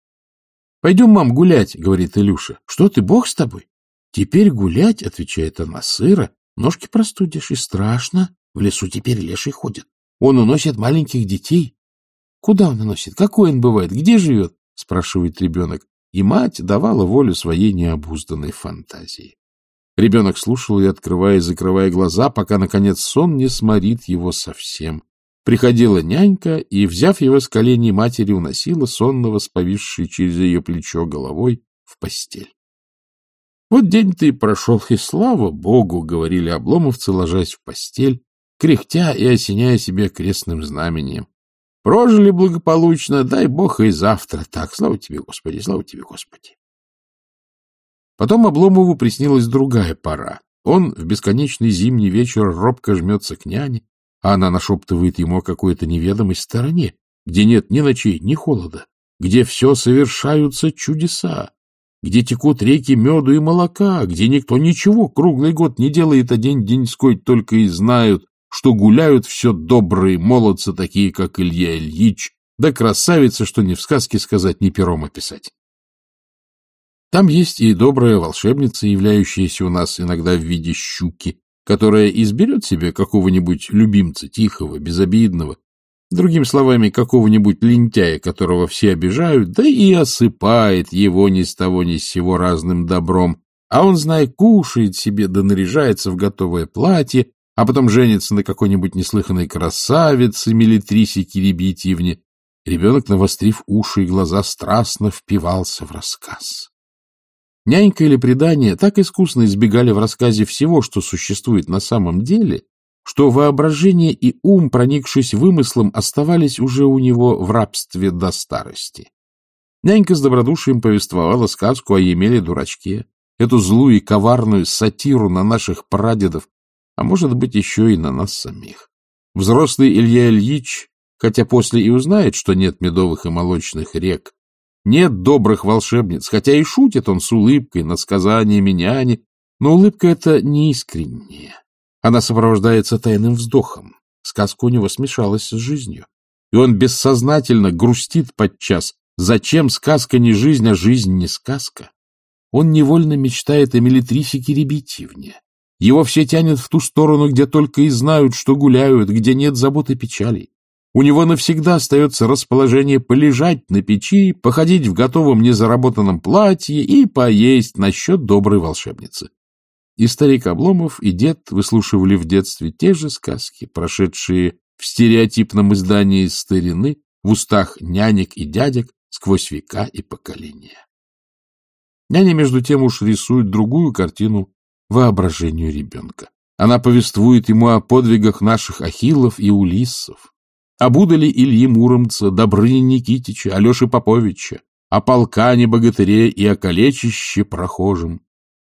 Speaker 1: — Пойдем, мам, гулять, — говорит Илюша. — Что ты, бог с тобой? — Теперь гулять, — отвечает она, — сыро, ножки простудишь, и страшно. В лесу теперь леший ходит. Он уносит маленьких детей. — Куда он уносит? Какой он бывает? Где живет? — спрашивает ребенок и мать давала волю своей необузданной фантазии. Ребенок слушал и открывая и закрывая глаза, пока, наконец, сон не сморит его совсем. Приходила нянька и, взяв его с коленей матери, уносила сонного, сповисший через ее плечо головой, в постель. Вот день-то и прошел, и слава богу, — говорили обломовцы, ложась в постель, кряхтя и осеняя себя крестным знамением. Прожили благополучно, дай бог и завтра так. Слава тебе, Господи, слава тебе, Господи. Потом Обломову приснилась другая пора. Он в бесконечный зимний вечер робко жмется к няне, а она нашептывает ему о какой-то неведомой стороне, где нет ни ночей, ни холода, где все совершаются чудеса, где текут реки меду и молока, где никто ничего круглый год не делает, а день деньской только и знают, что гуляют все добрые молодцы, такие, как Илья Ильич, да красавицы, что ни в сказке сказать, ни пером описать. Там есть и добрая волшебница, являющаяся у нас иногда в виде щуки, которая изберет себе какого-нибудь любимца, тихого, безобидного, другими словами, какого-нибудь лентяя, которого все обижают, да и осыпает его ни с того ни с сего разным добром, а он, знай, кушает себе да наряжается в готовое платье, а потом женится на какой-нибудь неслыханной красавице Мелитрисе Кирибитьевне. Ребенок, навострив уши и глаза, страстно впивался в рассказ. Нянька или предание так искусно избегали в рассказе всего, что существует на самом деле, что воображение и ум, проникшись вымыслом, оставались уже у него в рабстве до старости. Нянька с добродушием повествовала сказку о Емеле-дурачке, эту злую и коварную сатиру на наших прадедов, а может быть, еще и на нас самих. Взрослый Илья Ильич, хотя после и узнает, что нет медовых и молочных рек, нет добрых волшебниц, хотя и шутит он с улыбкой над сказаниями няни, но улыбка эта неискренняя. Она сопровождается тайным вздохом. Сказка у него смешалась с жизнью. И он бессознательно грустит подчас. Зачем сказка не жизнь, а жизнь не сказка? Он невольно мечтает о Мелитрисике Ребятивне, его все тянет в ту сторону, где только и знают, что гуляют, где нет забот и печалей. У него навсегда остается расположение полежать на печи, походить в готовом незаработанном платье и поесть на счет доброй волшебницы. И старик Обломов, и дед выслушивали в детстве те же сказки, прошедшие в стереотипном издании старины, в устах нянек и дядек сквозь века и поколения. Няня, между тем, уж рисует другую картину воображению ребенка. Она повествует ему о подвигах наших Ахиллов и Улиссов, об удале Ильи Муромца, Добрыне Никитича, Алеши Поповича, о полкане богатыре и о калечище прохожем,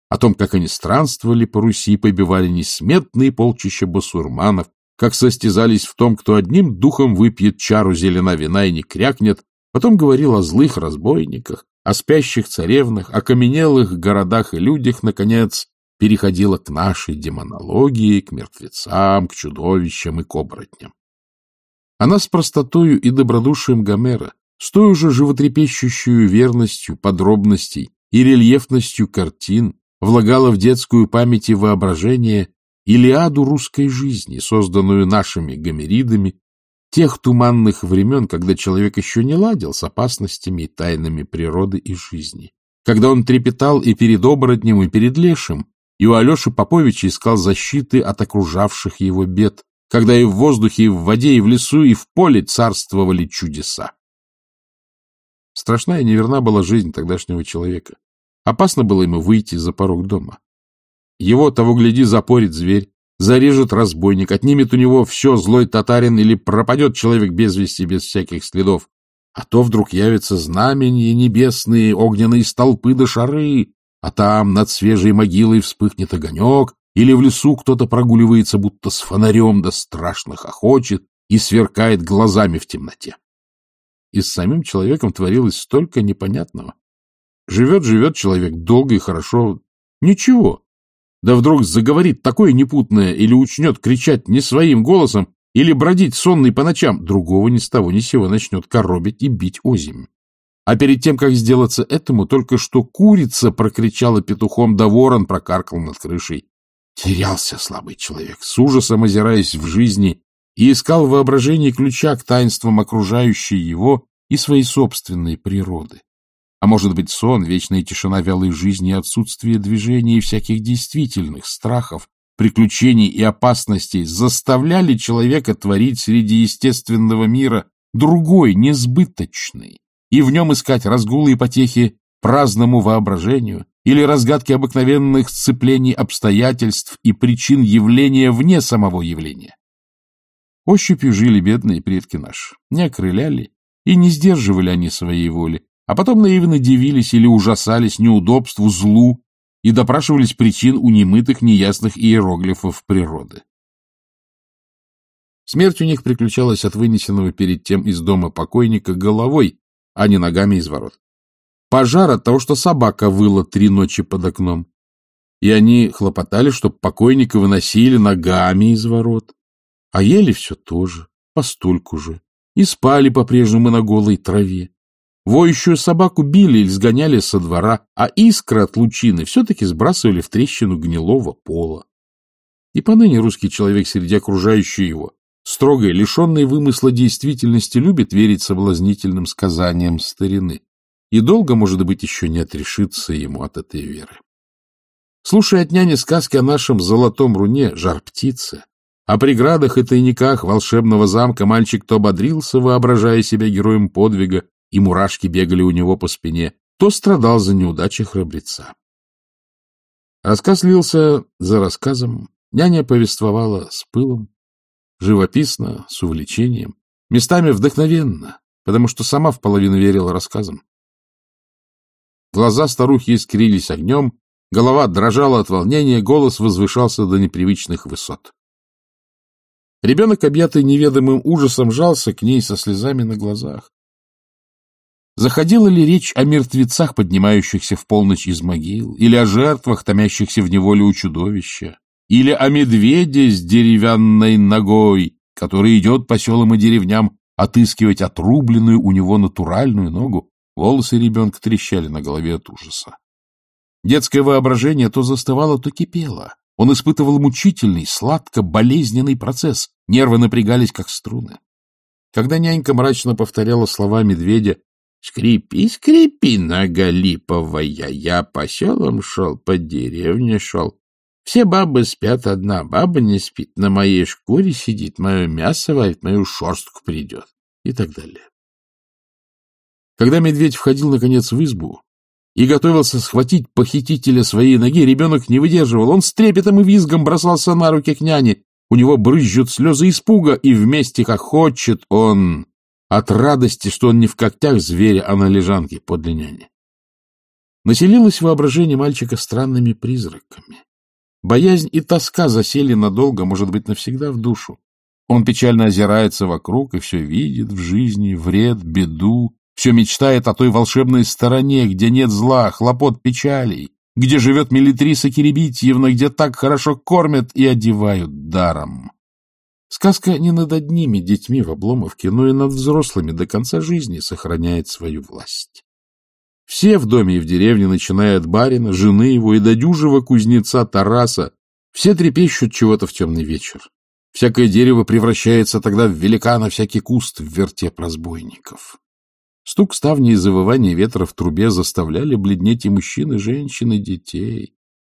Speaker 1: о том, как они странствовали по Руси, побивали несметные полчища басурманов, как состязались в том, кто одним духом выпьет чару зелена вина и не крякнет, потом говорил о злых разбойниках, о спящих царевнах, о каменелых городах и людях, наконец, переходила к нашей демонологии, к мертвецам, к чудовищам и к оборотням. Она с простотою и добродушием Гомера, с той же животрепещущую верностью подробностей и рельефностью картин влагала в детскую память и воображение Илиаду русской жизни, созданную нашими гомеридами, тех туманных времен, когда человек еще не ладил с опасностями и тайнами природы и жизни, когда он трепетал и перед оборотнем, и перед лешим, и у Алеши Поповича искал защиты от окружавших его бед, когда и в воздухе, и в воде, и в лесу, и в поле царствовали чудеса. Страшна и неверна была жизнь тогдашнего человека. Опасно было ему выйти за порог дома. Его, того гляди, запорит зверь, зарежет разбойник, отнимет у него все злой татарин или пропадет человек без вести, без всяких следов. А то вдруг явятся знамения небесные, огненные столпы да шары, а там над свежей могилой вспыхнет огонек, или в лесу кто-то прогуливается, будто с фонарем, да страшно хохочет и сверкает глазами в темноте. И с самим человеком творилось столько непонятного. Живет-живет человек долго и хорошо. Ничего. Да вдруг заговорит такое непутное или учнет кричать не своим голосом, или бродить сонный по ночам, другого ни с того ни сего начнет коробить и бить озимь. А перед тем, как сделаться этому, только что курица прокричала петухом, да ворон прокаркал над крышей. Терялся слабый человек, с ужасом озираясь в жизни, и искал в воображении ключа к таинствам окружающей его и своей собственной природы. А может быть, сон, вечная тишина вялой жизни отсутствие движения и всяких действительных страхов, приключений и опасностей заставляли человека творить среди естественного мира другой, несбыточный, и в нем искать разгулы и потехи праздному воображению или разгадки обыкновенных сцеплений обстоятельств и причин явления вне самого явления. Ощупью жили бедные предки наши, не окрыляли и не сдерживали они своей воли, а потом наивно дивились или ужасались неудобству, злу и допрашивались причин у немытых неясных иероглифов природы. Смерть у них приключалась от вынесенного перед тем из дома покойника головой, а не ногами из ворот. Пожар от того, что собака выла три ночи под окном. И они хлопотали, чтоб покойника выносили ногами из ворот. А ели все тоже, постольку же, и спали по-прежнему на голой траве. Воющую собаку били или сгоняли со двора, а искры от лучины все-таки сбрасывали в трещину гнилого пола. И поныне русский человек среди окружающей его строгой, лишенной вымысла действительности, любит верить соблазнительным сказаниям старины. И долго, может быть, еще не отрешится ему от этой веры. Слушая от няни сказки о нашем золотом руне «Жар-птица», о преградах и тайниках волшебного замка мальчик то бодрился, воображая себя героем подвига, и мурашки бегали у него по спине, то страдал за неудачи храбреца. Рассказ лился за рассказом, няня повествовала с пылом, живописно, с увлечением, местами вдохновенно, потому что сама в половину верила рассказам. Глаза старухи искрились огнем, голова дрожала от волнения, голос возвышался до непривычных высот. Ребенок, объятый неведомым ужасом, жался к ней со слезами на глазах. Заходила ли речь о мертвецах, поднимающихся в полночь из могил, или о жертвах, томящихся в неволе у чудовища? Или о медведе с деревянной ногой, который идет по селам и деревням отыскивать отрубленную у него натуральную ногу, волосы ребенка трещали на голове от ужаса. Детское воображение то застывало, то кипело. Он испытывал мучительный, сладко-болезненный процесс, нервы напрягались, как струны. Когда нянька мрачно повторяла слова медведя «Скрипи, скрипи, нога липовая, я по селам шел, по деревне шел, все бабы спят, одна баба не спит, на моей шкуре сидит, мое мясо варит, мою шерстку придет и так далее. Когда медведь входил, наконец, в избу и готовился схватить похитителя своей ноги, ребенок не выдерживал. Он с трепетом и визгом бросался на руки к няне. У него брызжут слезы испуга, и вместе хохочет он от радости, что он не в когтях зверя, а на лежанке подле няни. Населилось воображение мальчика странными призраками. Боязнь и тоска засели надолго, может быть, навсегда в душу. Он печально озирается вокруг и все видит в жизни вред, беду, все мечтает о той волшебной стороне, где нет зла, хлопот, печалей, где живет Мелитриса Кирибитьевна, где так хорошо кормят и одевают даром. Сказка не над одними детьми в Обломовке, но и над взрослыми до конца жизни сохраняет свою власть. Все в доме и в деревне, начиная от барина, жены его и до дюжего кузнеца Тараса, все трепещут чего-то в темный вечер. Всякое дерево превращается тогда в великана, всякий куст в вертеп разбойников. Стук ставни и завывание ветра в трубе заставляли бледнеть и мужчин, и женщин, и детей.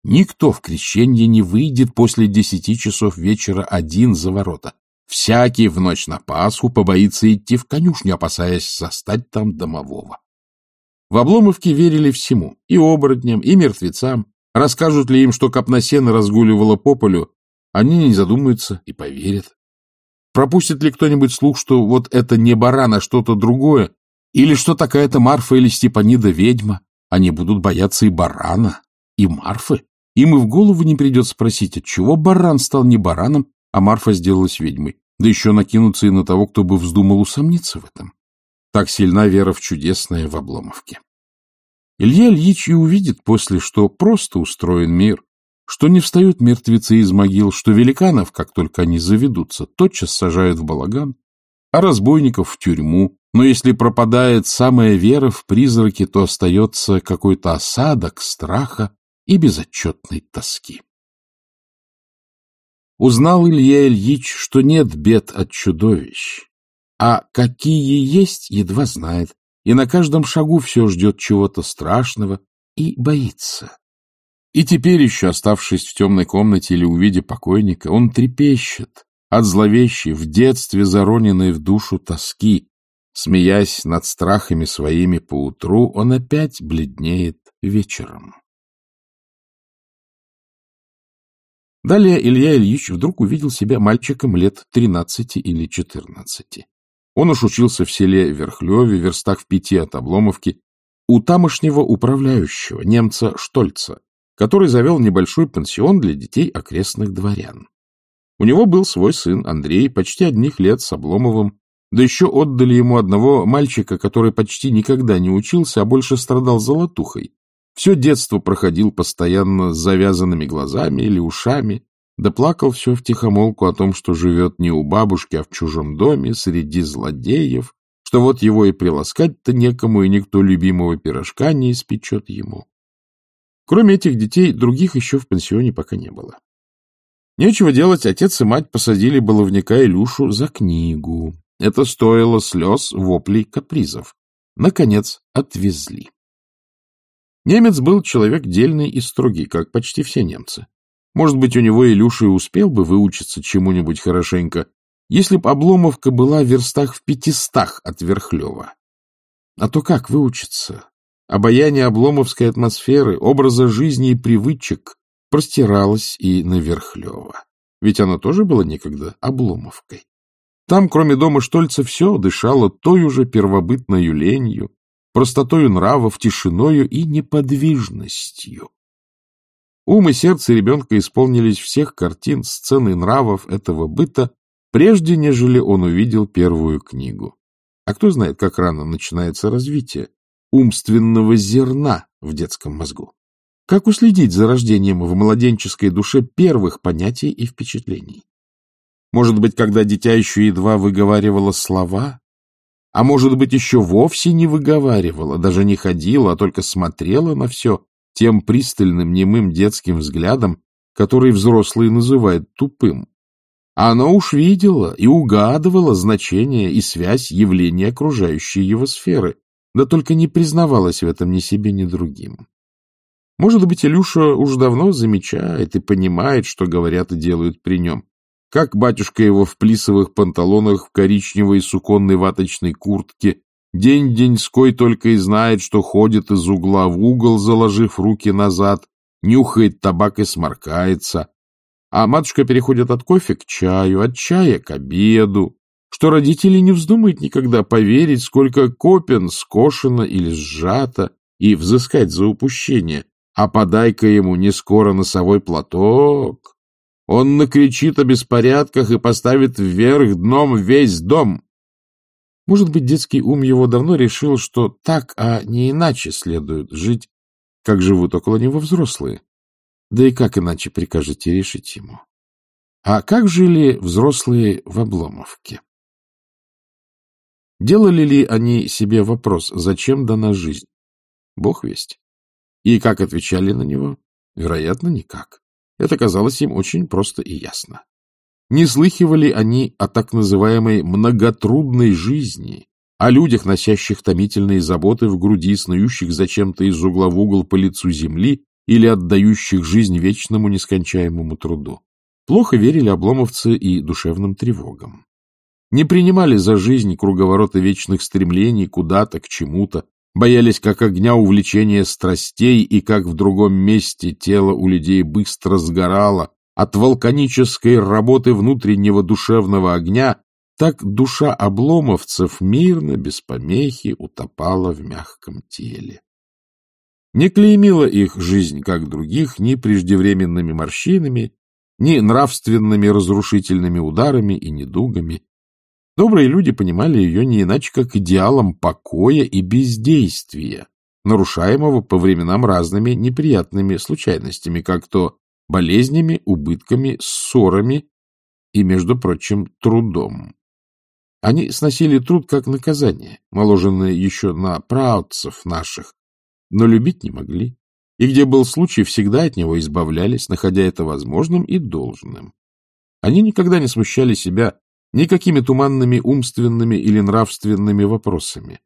Speaker 1: Никто в крещенье не выйдет после десяти часов вечера один за ворота. Всякий в ночь на Пасху побоится идти в конюшню, опасаясь застать там домового. В Обломовке верили всему, и оборотням, и мертвецам. Расскажут ли им, что копна сена разгуливала по полю, они не задумаются и поверят. Пропустит ли кто-нибудь слух, что вот это не баран, а что-то другое, или что такая-то Марфа или Степанида ведьма, они будут бояться и барана, и Марфы. Им и в голову не придет спросить, отчего баран стал не бараном, а Марфа сделалась ведьмой, да еще накинуться и на того, кто бы вздумал усомниться в этом. Так сильна вера в чудесное в Обломовке. Илья Ильич и увидит после, что просто устроен мир, что не встают мертвецы из могил, что великанов, как только они заведутся, тотчас сажают в балаган, а разбойников в тюрьму, но если пропадает самая вера в призраки, то остается какой-то осадок страха и безотчетной тоски. Узнал Илья Ильич, что нет бед от чудовищ, а какие есть, едва знает, и на каждом шагу все ждет чего-то страшного и боится. И теперь еще, оставшись в темной комнате или увидя покойника, он трепещет от зловещей, в детстве зароненной в душу тоски. Смеясь над страхами своими поутру, он опять бледнеет вечером. Далее Илья Ильич вдруг увидел себя мальчиком лет тринадцати или четырнадцати. Он уж учился в селе Верхлеве, верстах в пяти от Обломовки, у тамошнего управляющего, немца Штольца, который завел небольшой пансион для детей окрестных дворян. У него был свой сын Андрей, почти одних лет с Обломовым, да еще отдали ему одного мальчика, который почти никогда не учился, а больше страдал золотухой. Все детство проходил постоянно с завязанными глазами или ушами, да плакал все втихомолку о том, что живет не у бабушки, а в чужом доме, среди злодеев, что вот его и приласкать-то некому, и никто любимого пирожка не испечет ему. Кроме этих детей, других еще в пансионе пока не было. Нечего делать, отец и мать посадили баловника Илюшу за книгу. Это стоило слез, воплей, капризов. Наконец, отвезли. Немец был человек дельный и строгий, как почти все немцы. Может быть, у него Илюша и успел бы выучиться чему-нибудь хорошенько, если б Обломовка была в верстах в пятистах от Верхлева. А то как выучиться? Обаяние обломовской атмосферы, образа жизни и привычек простиралось и на Верхлева. Ведь оно тоже было некогда Обломовкой. Там, кроме дома Штольца, все дышало той уже первобытною ленью, простотою нравов, тишиною и неподвижностью. Ум и сердце ребенка исполнились всех картин, сцен и нравов этого быта, прежде нежели он увидел первую книгу. А кто знает, как рано начинается развитие умственного зерна в детском мозгу? Как уследить за рождением в младенческой душе первых понятий и впечатлений? Может быть, когда дитя еще едва выговаривало слова? А может быть, еще вовсе не выговаривала, даже не ходила, а только смотрела на все тем пристальным немым детским взглядом, который взрослые называют тупым. Она уж видела и угадывала значение и связь явления окружающей его сферы, да только не признавалась в этом ни себе, ни другим. Может быть, Илюша уж давно замечает и понимает, что говорят и делают при нем. Как батюшка его в плисовых панталонах, в коричневой суконной ваточной куртке День-деньской только и знает, что ходит из угла в угол, заложив руки назад, нюхает табак и сморкается. А матушка переходит от кофе к чаю, от чая к обеду, что родители не вздумают никогда поверить, сколько копен скошено или сжато, и взыскать за упущение, а подай-ка ему не скоро носовой платок. Он накричит о беспорядках и поставит вверх дном весь дом. Может быть, детский ум его давно решил, что так, а не иначе следует жить, как живут около него взрослые. Да и как иначе прикажете решить ему? А как жили взрослые в Обломовке? Делали ли они себе вопрос, зачем дана жизнь? Бог весть. И как отвечали на него? Вероятно, никак. Это казалось им очень просто и ясно. Не слыхивали они о так называемой многотрудной жизни, о людях, носящих томительные заботы в груди, снующих зачем-то из угла в угол по лицу земли или отдающих жизнь вечному нескончаемому труду. Плохо верили обломовцы и душевным тревогам. Не принимали за жизнь круговорота вечных стремлений куда-то, к чему-то, боялись как огня увлечения страстей и как в другом месте тело у людей быстро сгорало от вулканической работы внутреннего душевного огня, так душа обломовцев мирно, без помехи, утопала в мягком теле. Не клеймила их жизнь, как других, ни преждевременными морщинами, ни нравственными разрушительными ударами и недугами. Добрые люди понимали ее не иначе, как идеалом покоя и бездействия, нарушаемого по временам разными неприятными случайностями, как то болезнями, убытками, ссорами и, между прочим, трудом. Они сносили труд как наказание, наложенное еще на праотцев наших, но любить не могли, и где был случай, всегда от него избавлялись, находя это возможным и должным. Они никогда не смущали себя никакими туманными умственными или нравственными вопросами.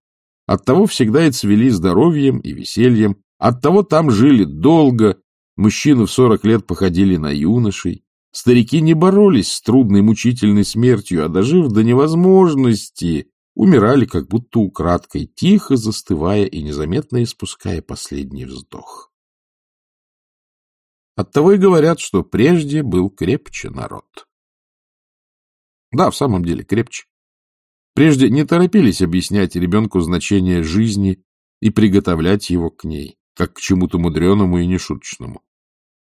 Speaker 1: Оттого всегда и цвели здоровьем и весельем, оттого там жили долго, мужчины в сорок лет походили на юношей, старики не боролись с трудной мучительной смертью, а дожив до невозможности, умирали как будто украдкой, тихо застывая и незаметно испуская последний вздох. Оттого и говорят, что прежде был крепче народ. Да, в самом деле крепче. Прежде не торопились объяснять ребенку значение жизни и приготовлять его к ней, как к чему-то мудреному и нешуточному.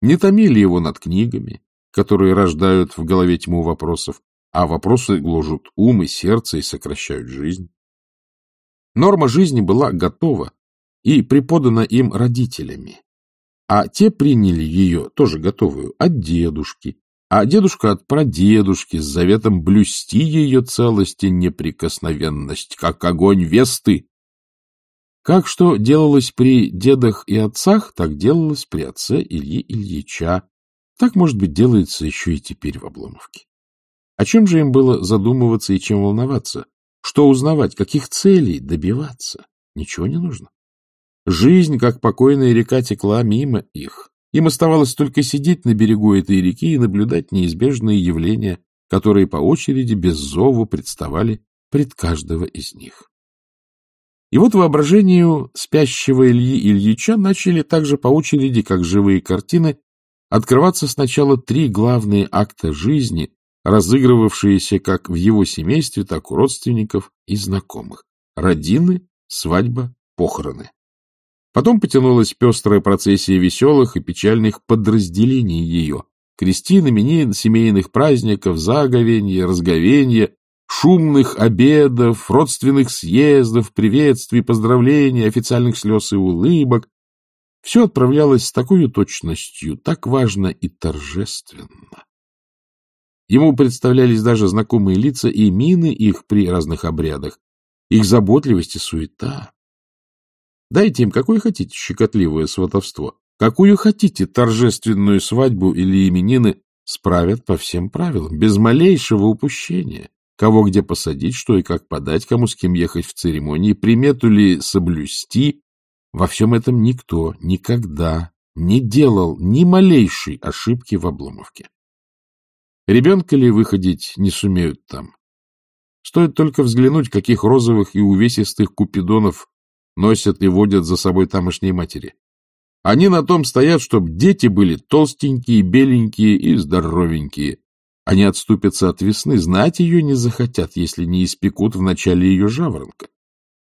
Speaker 1: Не томили его над книгами, которые рождают в голове тьму вопросов, а вопросы гложут ум и сердце и сокращают жизнь. Норма жизни была готова и преподана им родителями, а те приняли ее, тоже готовую, от дедушки, а дедушка от прадедушки с заветом блюсти ее целость и неприкосновенность, как огонь Весты. Как что делалось при дедах и отцах, так делалось при отце Ильи Ильича. Так, может быть, делается еще и теперь в Обломовке. О чем же им было задумываться и чем волноваться? Что узнавать, каких целей добиваться? Ничего не нужно. Жизнь, как покойная река, текла мимо их. Им оставалось только сидеть на берегу этой реки и наблюдать неизбежные явления, которые по очереди без зову представали пред каждого из них. И вот воображению спящего Ильи Ильича начали также по очереди, как живые картины, открываться сначала три главные акта жизни, разыгрывавшиеся как в его семействе, так у родственников и знакомых. Родины, свадьба, похороны. Потом потянулась пестрая процессия веселых и печальных подразделений ее. Крестин, именин, семейных праздников, заговенья, разговенья, шумных обедов, родственных съездов, приветствий, поздравлений, официальных слез и улыбок. Все отправлялось с такой точностью, так важно и торжественно. Ему представлялись даже знакомые лица и мины их при разных обрядах, их заботливость и суета. Дайте им какое хотите щекотливое сватовство, какую хотите торжественную свадьбу или именины, справят по всем правилам, без малейшего упущения. Кого где посадить, что и как подать, кому с кем ехать в церемонии, примету ли соблюсти. Во всем этом никто никогда не делал ни малейшей ошибки в обломовке. Ребенка ли выходить не сумеют там? Стоит только взглянуть, каких розовых и увесистых купидонов носят и водят за собой тамошние матери. Они на том стоят, чтобы дети были толстенькие, беленькие и здоровенькие. Они отступятся от весны, знать ее не захотят, если не испекут в начале ее жаворонка.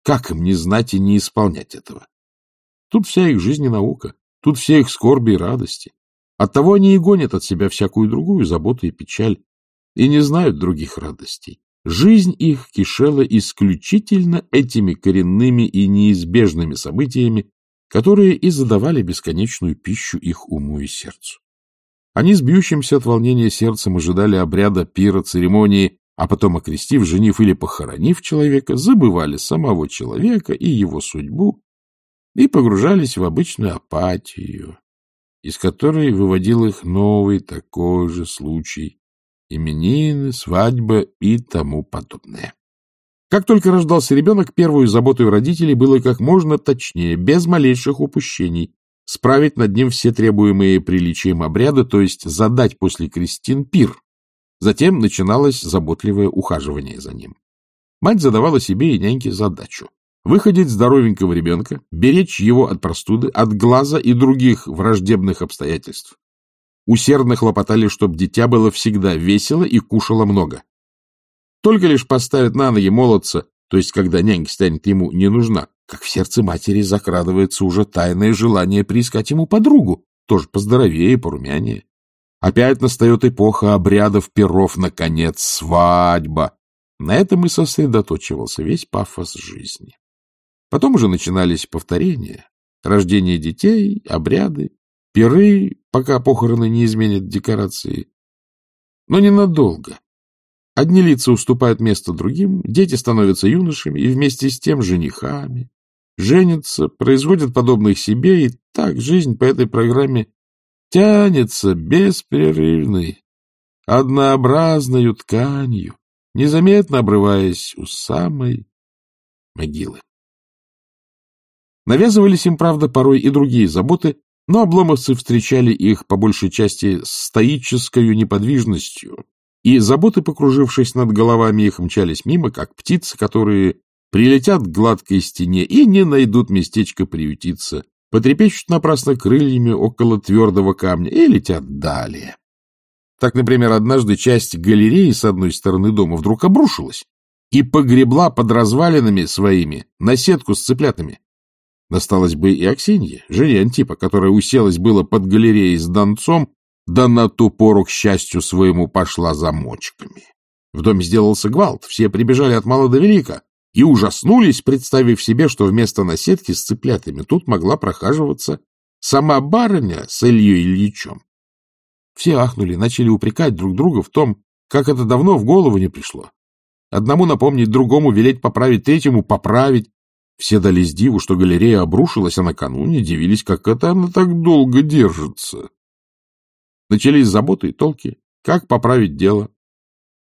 Speaker 1: Как им не знать и не исполнять этого? Тут вся их жизнь и наука, тут все их скорби и радости. Оттого они и гонят от себя всякую другую заботу и печаль, и не знают других радостей. Жизнь их кишела исключительно этими коренными и неизбежными событиями, которые и задавали бесконечную пищу их уму и сердцу. Они с бьющимся от волнения сердцем ожидали обряда, пира, церемонии, а потом, окрестив, женив или похоронив человека, забывали самого человека и его судьбу и погружались в обычную апатию, из которой выводил их новый такой же случай — именины, свадьба и тому подобное. Как только рождался ребенок, первую заботой родителей было как можно точнее, без малейших упущений, справить над ним все требуемые приличием обряда, то есть задать после крестин пир. Затем начиналось заботливое ухаживание за ним. Мать задавала себе и няньке задачу выходить здоровенького ребенка, беречь его от простуды, от глаза и других враждебных обстоятельств. Усердно хлопотали, чтобы дитя было всегда весело и кушало много. Только лишь поставят на ноги молодца, то есть когда нянька станет ему не нужна, как в сердце матери закрадывается уже тайное желание приискать ему подругу, тоже поздоровее, порумянее. Опять настает эпоха обрядов, перов, наконец, свадьба. На этом и сосредоточивался весь пафос жизни. Потом уже начинались повторения, рождение детей, обряды, пиры, пока похороны не изменят декорации. Но ненадолго. Одни лица уступают место другим, дети становятся юношами и вместе с тем женихами, женятся, производят подобных себе, и так жизнь по этой программе тянется беспрерывной, однообразною тканью, незаметно обрываясь у самой могилы. Навязывались им, правда, порой и другие заботы, но обломовцы встречали их по большей части стоической неподвижностью, и заботы, покружившись над головами их, мчались мимо, как птицы, которые прилетят к гладкой стене и не найдут местечко приютиться, потрепещут напрасно крыльями около твердого камня и летят далее. Так, например, однажды часть галереи с одной стороны дома вдруг обрушилась и погребла под развалинами своими на сетку с цыплятами. Досталось бы и Аксинье, жене Антипа, которая уселась было под галереей с донцом да на ту пору, к счастью своему, пошла за мочками. В доме сделался гвалт, все прибежали от мала до велика и ужаснулись, представив себе, что вместо наседки с цыплятами тут могла прохаживаться сама барыня с Ильей Ильичом. Все ахнули, начали упрекать друг друга в том, как это давно в голову не пришло. Одному напомнить, другому велеть поправить, третьему поправить. Все дались диву, что галерея обрушилась, а накануне дивились, как это она так долго держится. Начались заботы и толки, как поправить дело.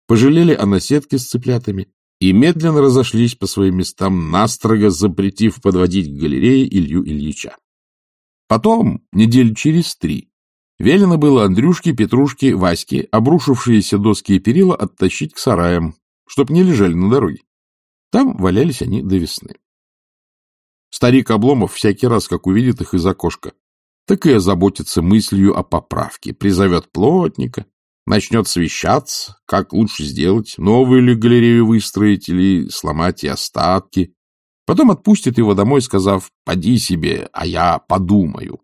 Speaker 1: Пожалели о наседке с цыплятами и медленно разошлись по своим местам, настрого запретив подводить к галерее Илью Ильича. Потом, недель через три, велено было Андрюшке, Петрушке, Ваське обрушившиеся доски и перила оттащить к сараям, чтоб не лежали на дороге. Там валялись они до весны. Старик Обломов всякий раз, как увидит их из окошка, так и озаботится мыслью о поправке, призовет плотника, начнет свещаться, как лучше сделать, новую ли галерею выстроить или сломать и остатки. Потом отпустит его домой, сказав «поди себе, а я подумаю».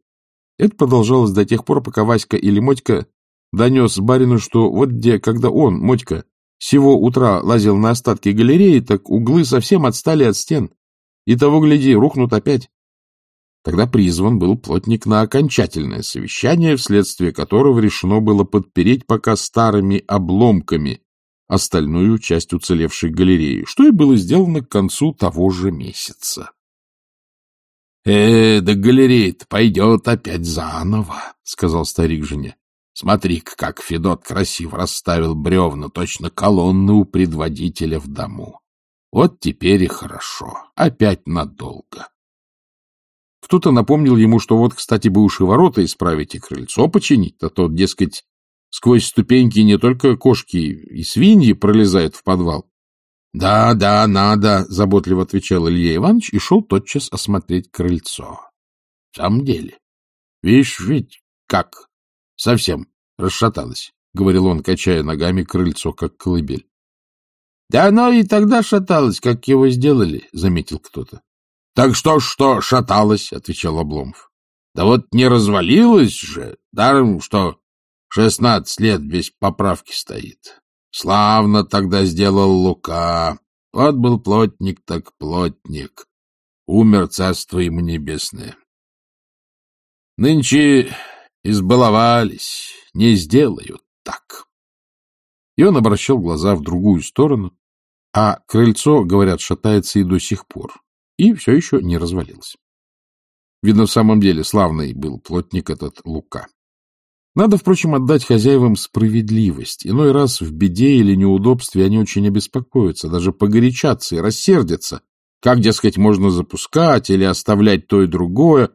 Speaker 1: Это продолжалось до тех пор, пока Васька или Мотька донес барину, что вот где, когда он, Мотька, сего утра лазил на остатки галереи, так углы совсем отстали от стен, и того, гляди, рухнут опять. Тогда призван был плотник на окончательное совещание, вследствие которого решено было подпереть пока старыми обломками остальную часть уцелевшей галереи, что и было сделано к концу того же месяца. — Э, да галерея-то пойдет опять заново, — сказал старик жене. — Смотри-ка, как Федот красиво расставил бревна, точно колонны у предводителя в дому. Вот теперь и хорошо, опять надолго. Кто-то напомнил ему, что вот, кстати, бы уж и ворота исправить, и крыльцо починить, а то, дескать, сквозь ступеньки не только кошки и свиньи пролезают в подвал. — Да, да, надо, — заботливо отвечал Илья Иванович и шел тотчас осмотреть крыльцо. — В самом деле, видишь, ведь как, совсем расшаталось, — говорил он, качая ногами крыльцо, как колыбель. — Да оно и тогда шаталось, как его сделали, — заметил кто-то. Так что что шаталось, — отвечал Обломов. — Да вот не развалилось же, даром, что шестнадцать лет без поправки стоит. Славно тогда сделал Лука. Вот был плотник, так плотник. Умер царство ему небесное. Нынче избаловались, не сделают так. И он обращал глаза в другую сторону, а крыльцо, говорят, шатается и до сих пор, и все еще не развалилось. Видно, в самом деле славный был плотник этот Лука. Надо, впрочем, отдать хозяевам справедливость. Иной раз в беде или неудобстве они очень обеспокоятся, даже погорячатся и рассердятся. Как, дескать, можно запускать или оставлять то и другое?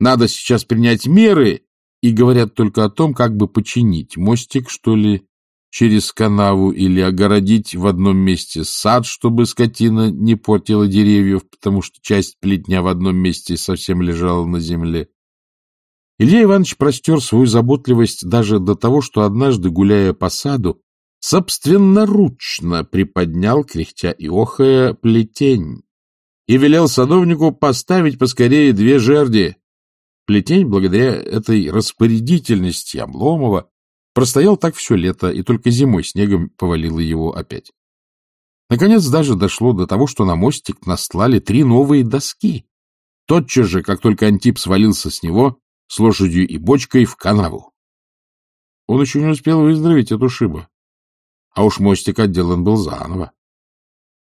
Speaker 1: Надо сейчас принять меры, и говорят только о том, как бы починить мостик, что ли, через канаву или огородить в одном месте сад, чтобы скотина не портила деревьев, потому что часть плетня в одном месте совсем лежала на земле. Илья Иванович простер свою заботливость даже до того, что однажды, гуляя по саду, собственноручно приподнял, кряхтя и охая, плетень и велел садовнику поставить поскорее две жерди. Плетень, благодаря этой распорядительности Обломова, простоял так все лето, и только зимой снегом повалило его опять. Наконец даже дошло до того, что на мостик наслали три новые доски. Тотчас же, как только Антип свалился с него, с лошадью и бочкой в канаву. Он еще не успел выздороветь от ушиба. А уж мостик отделан был заново.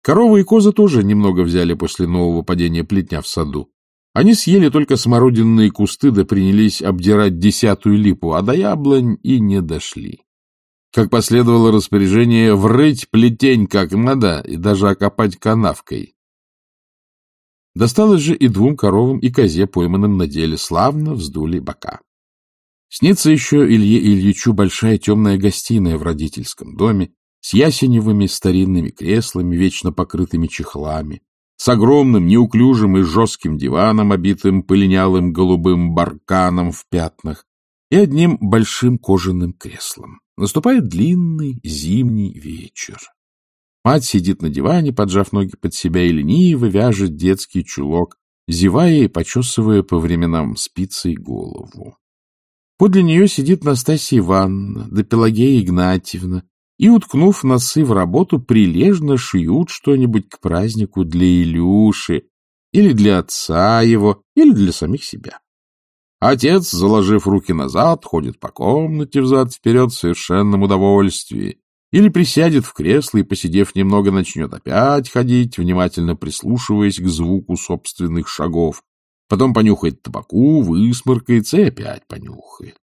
Speaker 1: Коровы и козы тоже немного взяли после нового падения плетня в саду. Они съели только смородинные кусты да принялись обдирать десятую липу, а до яблонь и не дошли. Как последовало распоряжение врыть плетень как надо и даже окопать канавкой. Досталось же и двум коровам, и козе, пойманным на деле, славно вздули бока. Снится еще Илье Ильичу большая темная гостиная в родительском доме с ясеневыми старинными креслами, вечно покрытыми чехлами, с огромным, неуклюжим и жестким диваном, обитым пылинялым голубым барканом в пятнах, и одним большим кожаным креслом. Наступает длинный зимний вечер. Мать сидит на диване, поджав ноги под себя, и лениво вяжет детский чулок, зевая и почесывая по временам спицей голову. Подле нее сидит Настасья Ивановна, да Пелагея Игнатьевна, и, уткнув носы в работу, прилежно шьют что-нибудь к празднику для Илюши, или для отца его, или для самих себя. Отец, заложив руки назад, ходит по комнате взад-вперед в совершенном удовольствии, или присядет в кресло и, посидев немного, начнет опять ходить, внимательно прислушиваясь к звуку собственных шагов. Потом понюхает табаку, высморкается и опять понюхает.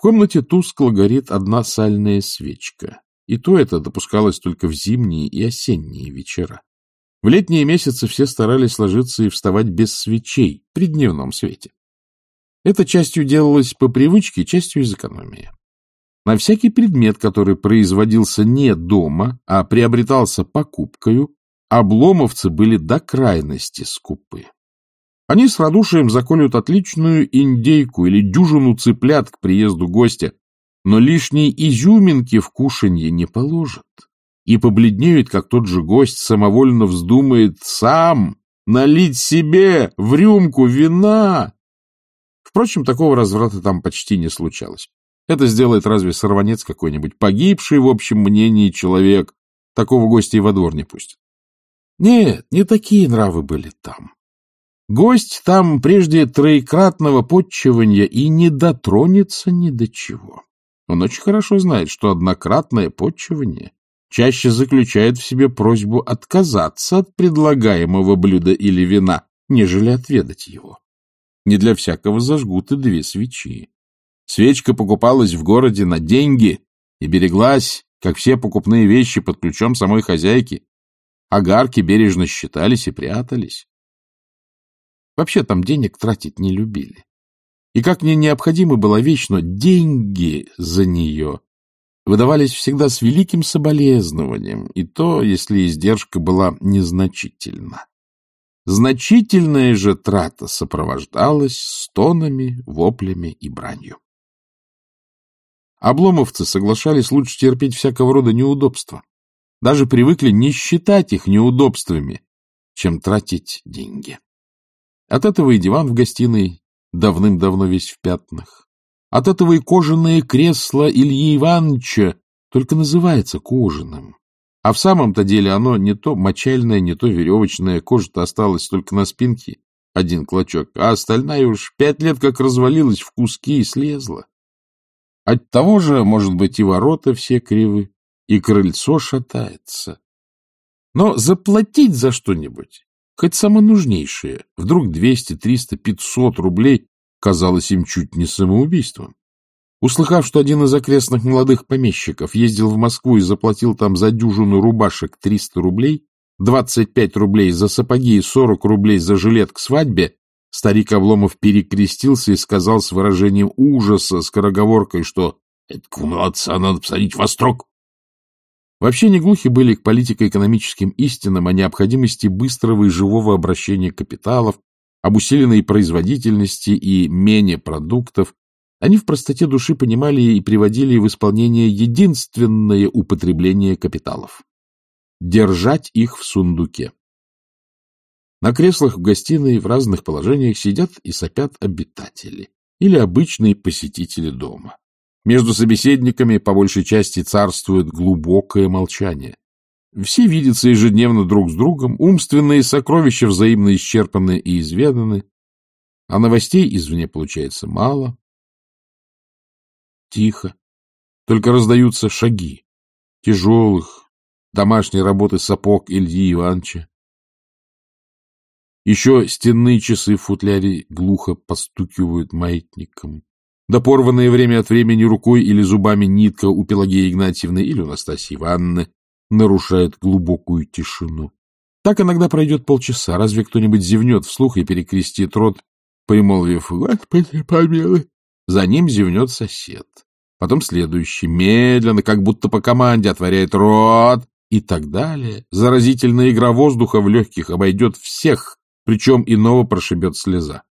Speaker 1: В комнате тускло горит одна сальная свечка, и то это допускалось только в зимние и осенние вечера. В летние месяцы все старались ложиться и вставать без свечей при дневном свете. Это частью делалось по привычке, частью из экономии. На всякий предмет, который производился не дома, а приобретался покупкою, обломовцы были до крайности скупы. Они с радушием заколют отличную индейку или дюжину цыплят к приезду гостя, но лишней изюминки в кушанье не положат и побледнеют, как тот же гость самовольно вздумает сам налить себе в рюмку вина. Впрочем, такого разврата там почти не случалось. Это сделает разве сорванец какой-нибудь, погибший, в общем мнении, человек. Такого гостя и во двор не пустят. Нет, не такие нравы были там. Гость там прежде троекратного подчивания и не дотронется ни до чего. Он очень хорошо знает, что однократное подчивание чаще заключает в себе просьбу отказаться от предлагаемого блюда или вина, нежели отведать его. Не для всякого зажгут и две свечи. Свечка покупалась в городе на деньги и береглась, как все покупные вещи, под ключом самой хозяйки. Огарки бережно считались и прятались. Вообще там денег тратить не любили. И как мне необходима была вещь, но деньги за нее выдавались всегда с великим соболезнованием, и то, если издержка была незначительна. Значительная же трата сопровождалась стонами, воплями и бранью. Обломовцы соглашались лучше терпеть всякого рода неудобства. Даже привыкли не считать их неудобствами, чем тратить деньги. От этого и диван в гостиной давным-давно весь в пятнах. От этого и кожаное кресло Ильи Ивановича только называется кожаным. А в самом-то деле оно не то мочальное, не то веревочное, кожа-то осталась только на спинке один клочок, а остальная уж пять лет как развалилась в куски и слезла. От того же, может быть, и ворота все кривы, и крыльцо шатается. Но заплатить за что-нибудь, хоть самое нужнейшее, вдруг 200, 300, 500 рублей, казалось им чуть не самоубийством. Услыхав, что один из окрестных молодых помещиков ездил в Москву и заплатил там за дюжину рубашек 300 рублей, 25 рублей за сапоги и 40 рублей за жилет к свадьбе, старик Обломов перекрестился и сказал с выражением ужаса, скороговоркой, что «Этого молодца надо посадить во строк». Вообще не глухи были к политико-экономическим истинам о необходимости быстрого и живого обращения капиталов, об усиленной производительности и мене продуктов. Они в простоте души понимали и приводили в исполнение единственное употребление капиталов держать их в сундуке. На креслах в гостиной в разных положениях сидят и сопят обитатели или обычные посетители дома. Между собеседниками по большей части царствует глубокое молчание. Все видятся ежедневно друг с другом, умственные сокровища взаимно исчерпаны и изведаны, а новостей извне получается мало. Тихо. Только раздаются шаги, тяжелых, домашней работы сапог Ильи Ивановича. Еще стенные часы в футляре глухо постукивают маятником. Да порванное время от времени рукой или зубами нитка у Пелагеи Игнатьевны или у Настасьи Ивановны нарушает глубокую тишину. Так иногда пройдет полчаса, разве кто-нибудь зевнет вслух и перекрестит рот, примолвив «Господи, помилуй». За ним зевнет сосед. Потом следующий, медленно, как будто по команде, отворяет рот и так далее. Заразительная игра воздуха в легких обойдет всех, причем иного прошибет слеза.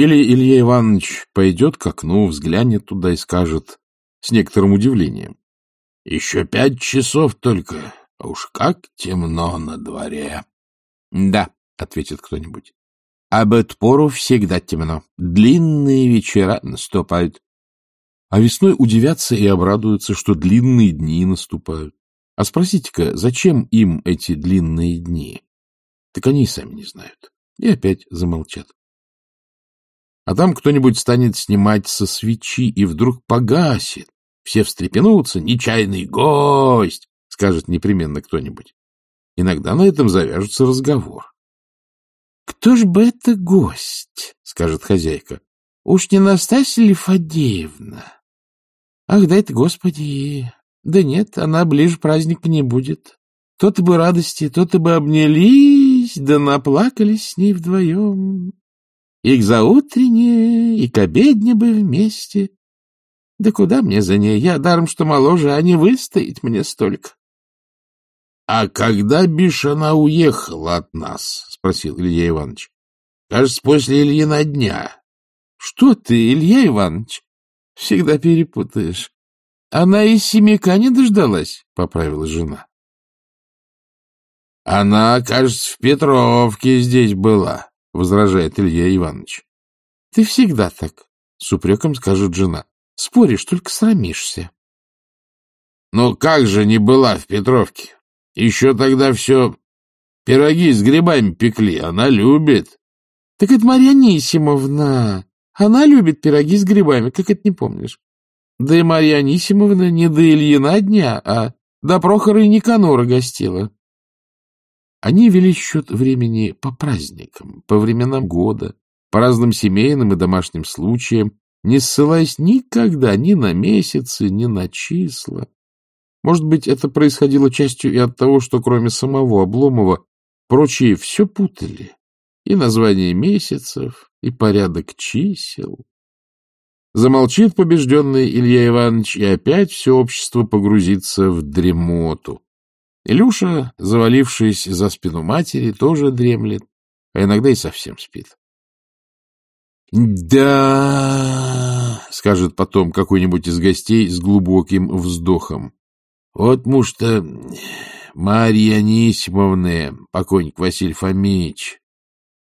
Speaker 1: Или Илья Иванович пойдет к окну, взглянет туда и скажет с некоторым удивлением. — Еще пять часов только, а уж как темно на дворе. — Да, — ответит кто-нибудь. — Об эту пору всегда темно. Длинные вечера наступают. А весной удивятся и обрадуются, что длинные дни наступают. А спросите-ка, зачем им эти длинные дни? Так они и сами не знают. И опять замолчат. А там кто-нибудь станет снимать со свечи и вдруг погасит. Все встрепенутся. «Нечаянный гость!» — скажет непременно кто-нибудь. Иногда на этом завяжется разговор. — Кто ж бы это гость? — скажет хозяйка. — Уж не Настасья ли Фадеевна? Ах, дай-то, Господи, да нет, она ближе праздника не будет. То-то бы радости, то-то бы обнялись, да наплакались с ней вдвоем. И к заутренне, и к обедне бы вместе. Да куда мне за ней? Я даром, что моложе, а не выстоять мне столько. — А когда, бишь, она уехала от нас? — спросил Илья Иванович. — Кажется, после Ильина дня. — Что ты, Илья Иванович? Всегда перепутаешь. Она из семяка не дождалась, — поправила жена. — Она, кажется, в Петровке здесь была, — возражает Илья Иванович. — Ты всегда так, — с упреком скажет жена. — Споришь, только срамишься. — Ну как же не была в Петровке? Еще тогда все пироги с грибами пекли, она любит. — Так это Марья Анисимовна. Она любит пироги с грибами, как это не помнишь? Да и Марья Анисимовна не до Ильина дня, а до Прохора и Никанора гостила. Они вели счет времени по праздникам, по временам года, по разным семейным и домашним случаям, не ссылаясь никогда ни на месяцы, ни на числа. Может быть, это происходило частью и от того, что кроме самого Обломова прочие все путали, и название месяцев, и порядок чисел. Замолчит побежденный Илья Иванович, и опять все общество погрузится в дремоту. Илюша, завалившись за спину матери, тоже дремлет, а иногда и совсем спит. «Да!» — скажет потом какой-нибудь из гостей с глубоким вздохом. «Вот муж-то Марья Анисимовны, покойник Василий Фомич,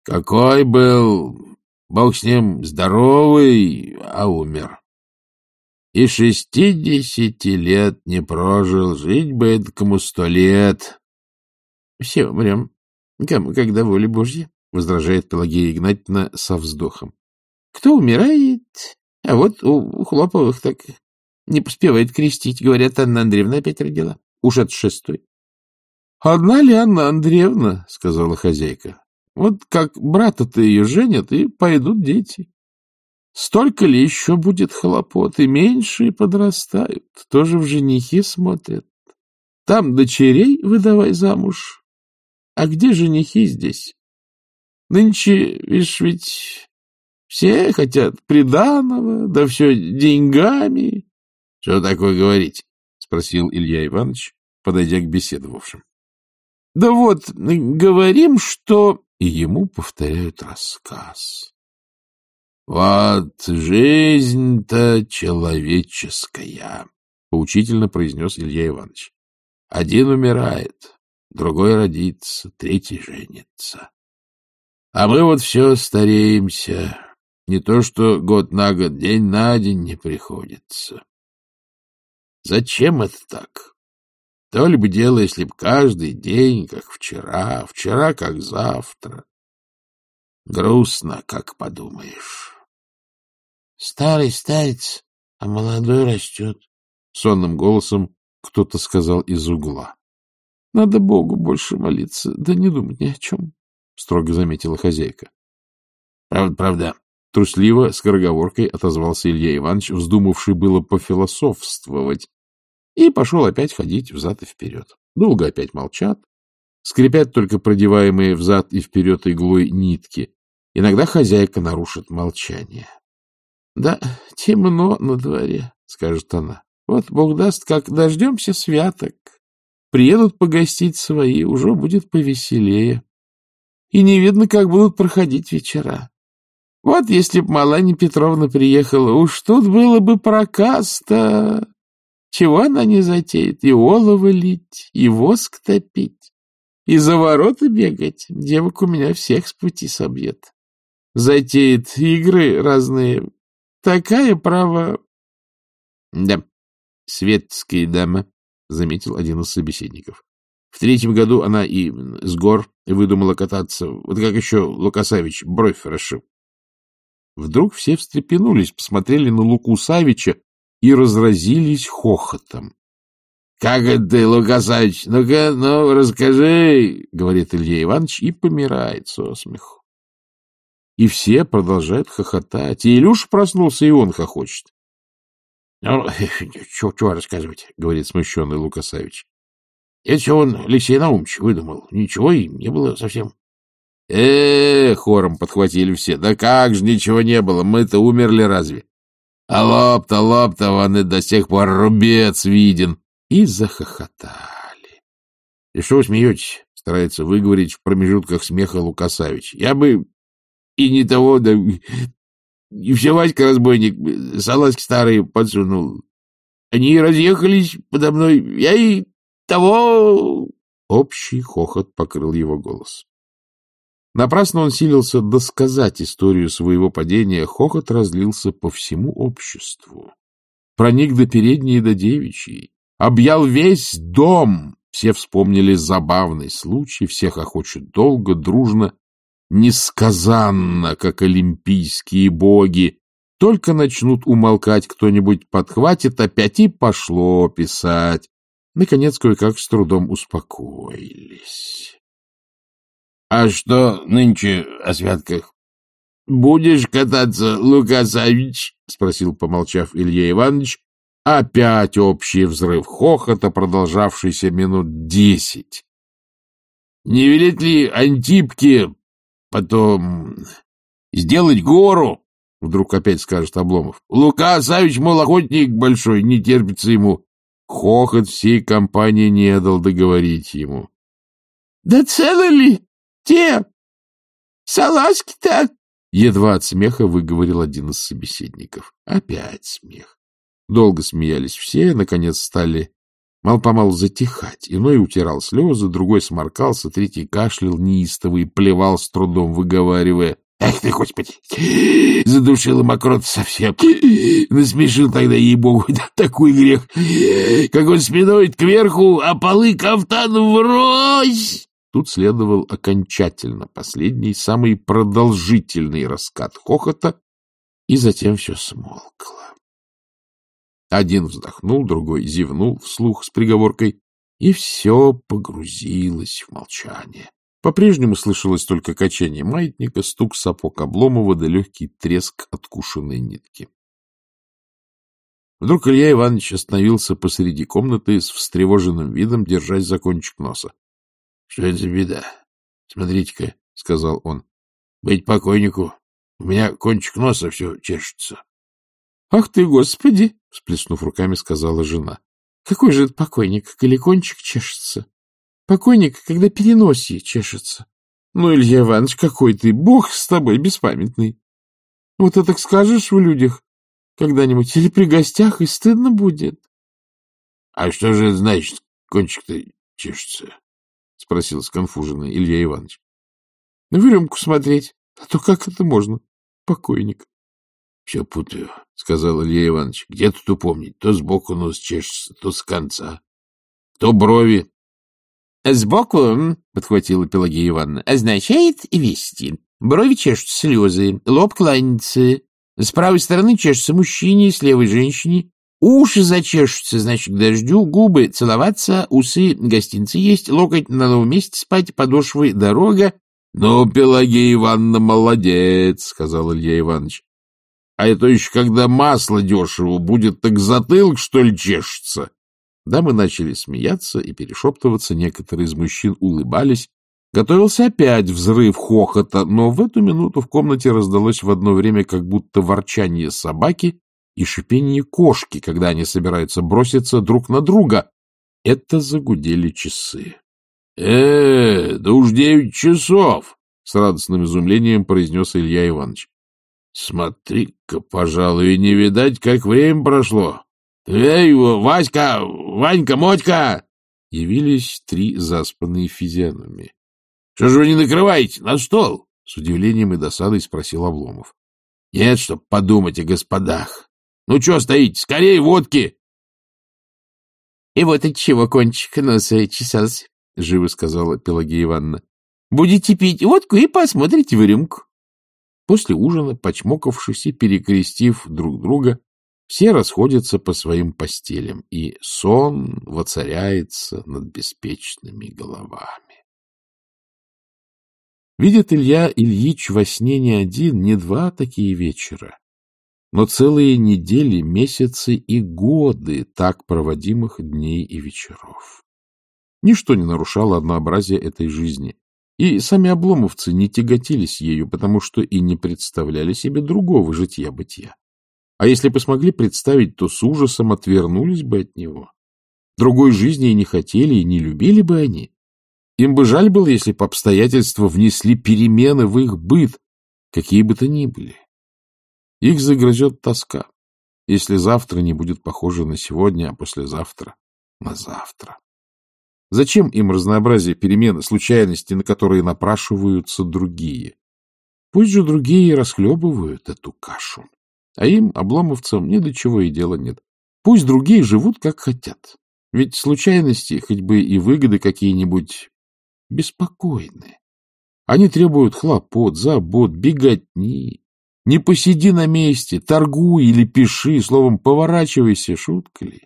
Speaker 1: какой был Бог с ним здоровый, а умер. И шестидесяти лет не прожил, жить бы это кому сто лет. Все умрем, кому когда воля Божья, — возражает Пелагея Игнатьевна со вздохом. — Кто умирает, а вот у Хлоповых так не поспевает крестить. Говорят, Анна Андреевна опять родила. Уж от шестой. — Одна ли Анна Андреевна, — сказала хозяйка. — Вот как брата-то ее женят, и пойдут дети. Столько ли еще будет хлопот, и меньше подрастают, тоже в женихи смотрят. Там дочерей выдавай замуж. А где женихи здесь? Нынче, видишь, ведь все хотят приданого, да все деньгами. — Что такое говорить? — спросил Илья Иванович, подойдя к беседовавшим. — Да вот, говорим, что... И ему повторяют рассказ. Вот жизнь-то человеческая, — поучительно произнес Илья Иванович. Один умирает, другой родится, третий женится. А мы вот все стареемся. Не то что год на год, день на день не приходится. Зачем это так? То ли бы дело, если б каждый день, как вчера, вчера, как завтра. Грустно, как подумаешь. Старый старец, а молодой растет. Сонным голосом кто-то сказал из угла. — Надо Богу больше молиться, да не думать ни о чем, — строго заметила хозяйка. — Правда, правда. Трусливо, скороговоркой отозвался Илья Иванович, вздумавший было пофилософствовать, и пошел опять ходить взад и вперед. Долго опять молчат, скрипят только продеваемые взад и вперед иглой нитки. Иногда хозяйка нарушит молчание. Да, темно на дворе, — скажет она. Вот, Бог даст, как дождемся святок. Приедут погостить свои, уже будет повеселее. И не видно, как будут проходить вечера. Вот если б Маланья Петровна приехала, уж тут было бы проказ-то. Чего она не затеет? И олово лить, и воск топить, и за ворота бегать. Девок у меня всех с пути собьет. Затеет игры разные, Такая право... — Да, светская дама, — заметил один из собеседников. В третьем году она и с гор выдумала кататься, вот как еще Лукасавич бровь расшиб. Вдруг все встрепенулись, посмотрели на Луку Савича и разразились хохотом. — Как это ты, Лукасавич? Ну-ка, ну, расскажи, — говорит Илья Иванович и помирает со смеху. И все продолжают хохотать. И Илюша проснулся, и он хохочет. — Ну, чего рассказывать, — говорит смущенный Лукасавич. — Это он, Алексей Наумович, выдумал. Ничего и не было совсем. -э хором подхватили все. Да как же ничего не было, мы-то умерли разве? А лоб-то, лоб-то, вон и до сих пор рубец виден. И захохотали. — И что вы смеетесь? — старается выговорить в промежутках смеха Лукасавич. — Я бы и не того, да... И все Васька разбойник, салазки старые подсунул. Они разъехались подо мной, я и того... Общий хохот покрыл его голос. Напрасно он силился досказать историю своего падения, хохот разлился по всему обществу. Проник до передней и до девичьей, объял весь дом. Все вспомнили забавный случай, всех охочут долго, дружно, несказанно, как олимпийские боги. Только начнут умолкать, кто-нибудь подхватит опять, и пошло писать. Наконец, кое-как с трудом успокоились. — А что нынче о святках? — Будешь кататься, Лукасович? — спросил, помолчав Илья Иванович. Опять общий взрыв хохота, продолжавшийся минут десять. — Не велит ли Антипке Потом сделать гору, — вдруг опять скажет Обломов. Лука Савич, мол, охотник большой, не терпится ему. Хохот всей компании не дал договорить ему. — Да целы ли те салазки-то? Едва от смеха выговорил один из собеседников. Опять смех. Долго смеялись все, наконец стали мал-помалу затихать. Иной утирал слезы, другой сморкался, третий кашлял неистово и плевал с трудом, выговаривая. Эх ты, Господи! Задушила мокрот совсем. Насмешил тогда, ей-богу, такой грех. Как он спиной кверху, а полы кафтан врозь. тут следовал окончательно последний, самый продолжительный раскат хохота, и затем все смолкло. Один вздохнул, другой зевнул вслух с приговоркой, и все погрузилось в молчание. По-прежнему слышалось только качание маятника, стук сапог Обломова да легкий треск откушенной нитки. Вдруг Илья Иванович остановился посреди комнаты с встревоженным видом, держась за кончик носа. — Что это за беда? Смотрите-ка, — сказал он. — Быть покойнику. У меня кончик носа все чешется. — Ах ты, Господи! — всплеснув руками, сказала жена. — Какой же это покойник, коли кончик чешется? Покойник, когда переносие чешется. Ну, Илья Иванович, какой ты, бог с тобой беспамятный. Вот это скажешь в людях, когда-нибудь или при гостях, и стыдно будет. — А что же это значит, кончик-то чешется? — спросил сконфуженный Илья Иванович. — На рюмку смотреть. А то как это можно? Покойник. — Все путаю, — сказал Илья Иванович. — Где тут упомнить? То сбоку нос чешется, то с конца. То брови. — Сбоку, — подхватила Пелагея Ивановна, — означает вести. Брови чешутся слезы, лоб кланяется, с правой стороны чешется мужчине, с левой женщине. Уши зачешутся, значит, к дождю, губы целоваться, усы гостинцы есть, локоть на новом месте спать, подошвы дорога. — Ну, Пелагея Ивановна, молодец, — сказал Илья Иванович. — А это еще когда масло дешево будет, так затылок, что ли, чешется? Дамы начали смеяться и перешептываться, некоторые из мужчин улыбались, Готовился опять взрыв хохота, но в эту минуту в комнате раздалось в одно время как будто ворчание собаки и шипение кошки, когда они собираются броситься друг на друга. Это загудели часы. — Э, да уж девять часов! — с радостным изумлением произнес Илья Иванович. — Смотри-ка, пожалуй, не видать, как время прошло. — Эй, Васька, Ванька, Мотька! Явились три заспанные физиономии. Что же вы не накрываете на стол? — с удивлением и досадой спросил Обломов. — Нет, чтоб подумать о господах. Ну, что стоите? Скорее водки! — И вот от чего кончик носа чесался, — живо сказала Пелагея Ивановна. — Будете пить водку и посмотрите в рюмку. После ужина, почмокавшись и перекрестив друг друга, все расходятся по своим постелям, и сон воцаряется над беспечными головами. Видит Илья Ильич во сне не один, не два такие вечера, но целые недели, месяцы и годы так проводимых дней и вечеров. Ничто не нарушало однообразие этой жизни, и сами обломовцы не тяготились ею, потому что и не представляли себе другого житья-бытия. А если бы смогли представить, то с ужасом отвернулись бы от него. Другой жизни и не хотели, и не любили бы они. Им бы жаль было, если бы обстоятельства внесли перемены в их быт, какие бы то ни были. Их загрызет тоска, если завтра не будет похоже на сегодня, а послезавтра — на завтра. Зачем им разнообразие перемен, случайности, на которые напрашиваются другие? Пусть же другие расхлебывают эту кашу. А им, обломовцам, ни до чего и дела нет. Пусть другие живут, как хотят. Ведь случайности, хоть бы и выгоды какие-нибудь, беспокойны. Они требуют хлопот, забот, беготни. Не посиди на месте, торгуй или пиши, словом, поворачивайся, шутка ли.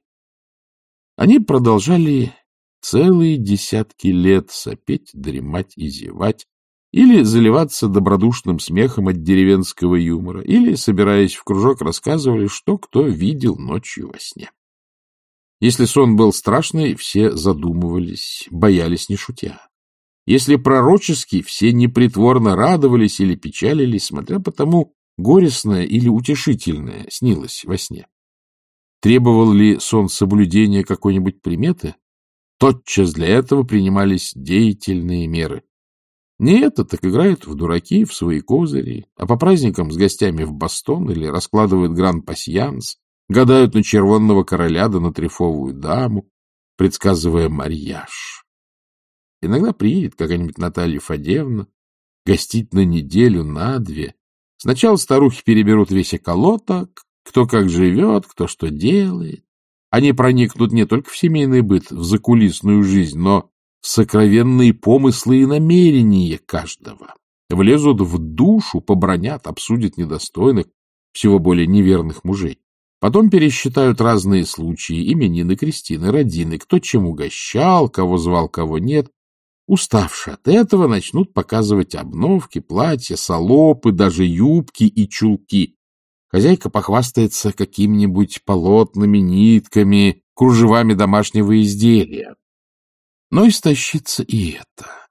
Speaker 1: Они продолжали целые десятки лет сопеть, дремать и зевать, или заливаться добродушным смехом от деревенского юмора, или, собираясь в кружок, рассказывали, что кто видел ночью во сне. Если сон был страшный, все задумывались, боялись не шутя. Если пророчески, все непритворно радовались или печалились, смотря по тому, горестное или утешительное снилось во сне. Требовал ли сон соблюдения какой-нибудь приметы? Тотчас для этого принимались деятельные меры. Не это, так играют в дураки, в свои козыри, а по праздникам с гостями в бастон или раскладывают гран-пасьянс, гадают на червонного короля да на трефовую даму, предсказывая марьяж. Иногда приедет какая-нибудь Наталья Фадеевна, гостить на неделю, на две. Сначала старухи переберут весь околоток, кто как живет, кто что делает. Они проникнут не только в семейный быт, в закулисную жизнь, но в сокровенные помыслы и намерения каждого. Влезут в душу, побронят, обсудят недостойных, всего более неверных мужей. Потом пересчитают разные случаи, именины, крестины, родины, кто чем угощал, кого звал, кого нет. Уставшие от этого, начнут показывать обновки, платья, салопы, даже юбки и чулки. Хозяйка похвастается какими-нибудь полотнами, нитками, кружевами домашнего изделия. Но истощится и это.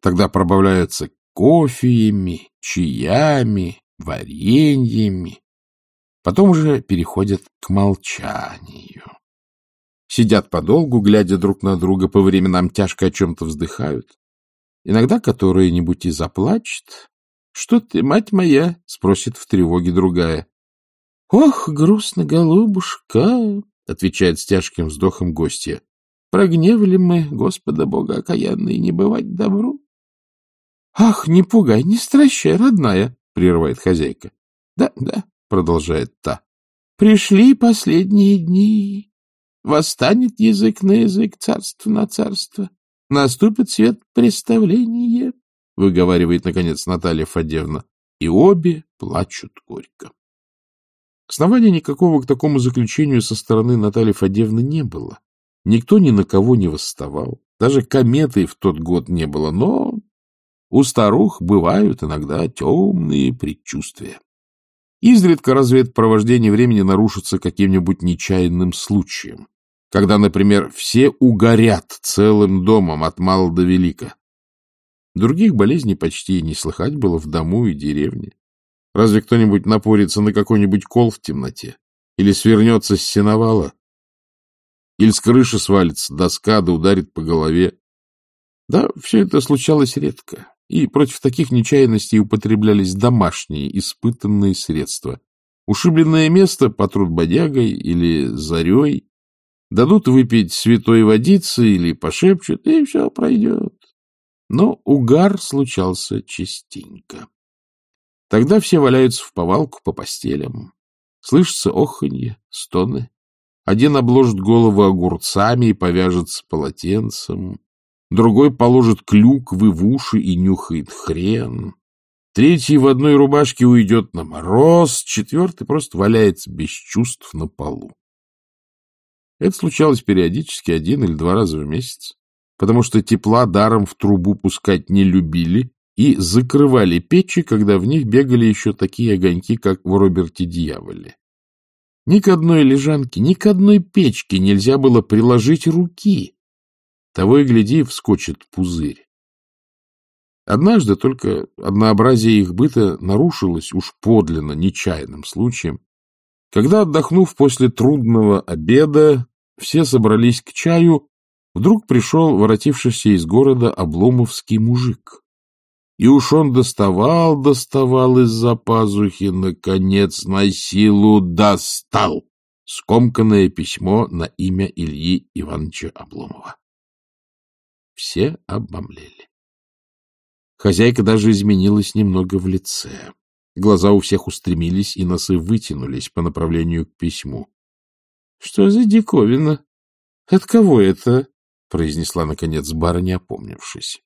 Speaker 1: Тогда пробавляются кофеями, чаями, вареньями. Потом уже переходят к молчанию. Сидят подолгу, глядя друг на друга, по временам тяжко о чем-то вздыхают. Иногда которая-нибудь и заплачет. — Что ты, мать моя? — спросит в тревоге другая. — Ох, грустно, голубушка, — отвечает с тяжким вздохом гостья. — Прогневали мы Господа Бога окаянные, не бывать добру. — Ах, не пугай, не стращай, родная, — прерывает хозяйка. — Да, да, — продолжает та. — Пришли последние дни. Восстанет язык на язык, царство на царство. Наступит свет представления, — выговаривает, наконец, Наталья Фадеевна. И обе плачут горько. Основания никакого к такому заключению со стороны Натальи Фадеевны не было. Никто ни на кого не восставал. Даже кометы в тот год не было, но у старух бывают иногда темные предчувствия. Изредка разве это провождение времени нарушится каким-нибудь нечаянным случаем, когда, например, все угорят целым домом от мала до велика. Других болезней почти не слыхать было в дому и деревне. Разве кто-нибудь напорится на какой-нибудь кол в темноте? Или свернется с сеновала? Или с крыши свалится доска, да ударит по голове? Да, все это случалось редко, и против таких нечаянностей употреблялись домашние, испытанные средства. Ушибленное место потрут бодягой или зарей, дадут выпить святой водицы или пошепчут, и все пройдет. Но угар случался частенько. Тогда все валяются в повалку по постелям. Слышится оханье, стоны. Один обложит голову огурцами и повяжется полотенцем. Другой положит клюквы в уши и нюхает хрен. Третий в одной рубашке уйдет на мороз. Четвертый просто валяется без чувств на полу. Это случалось периодически один или два раза в месяц, потому что тепла даром в трубу пускать не любили и закрывали печи, когда в них бегали еще такие огоньки, как в Роберте Дьяволе. Ни к одной лежанке, ни к одной печке нельзя было приложить руки. Того и гляди, вскочит пузырь. Однажды только однообразие их быта нарушилось уж подлинно нечаянным случаем, когда, отдохнув после трудного обеда, все собрались к чаю, вдруг пришел воротившийся из города обломовский мужик. И уж он доставал, доставал из-за пазухи, наконец, на силу достал скомканное письмо на имя Ильи Ивановича Обломова. Все обомлели. Хозяйка даже изменилась немного в лице. Глаза у всех устремились, и носы вытянулись по направлению к письму. — Что за диковина? От кого это? — произнесла, наконец, барыня, опомнившись.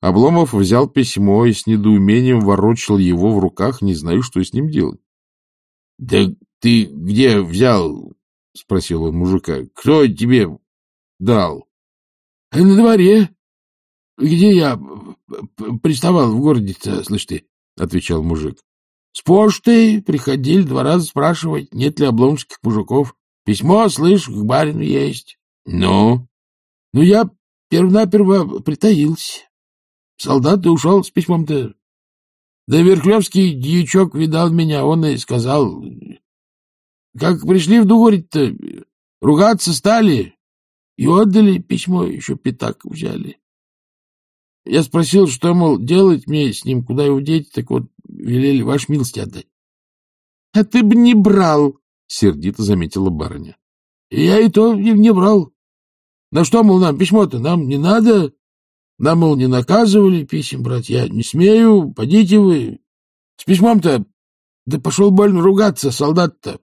Speaker 1: Обломов взял письмо и с недоумением ворочал его в руках, не знаю, что с ним делать. — Да ты где взял? — спросил он мужика. — Кто тебе дал? — На дворе. Где я приставал в городе-то, слышь ты, — отвечал мужик. — С почтой приходили два раза спрашивать, нет ли обломских мужиков. Письмо, слышь, к барину есть. — Ну? — Ну, я первонаперво притаился. Солдат и ушел с письмом-то. Да Верхлевский дьячок видал меня, он и сказал... Как пришли в Дугорь-то, ругаться стали и отдали письмо, еще пятак взяли. Я спросил, что, мол, делать мне с ним, куда его деть, так вот велели ваш милости отдать. — А ты бы не брал, — сердито заметила барыня. — Я и то не брал. На что, мол, нам письмо-то? Нам не надо. Нам, мол, не наказывали писем брать. Я не смею, подите вы. С письмом-то... Да пошел больно ругаться, солдат-то.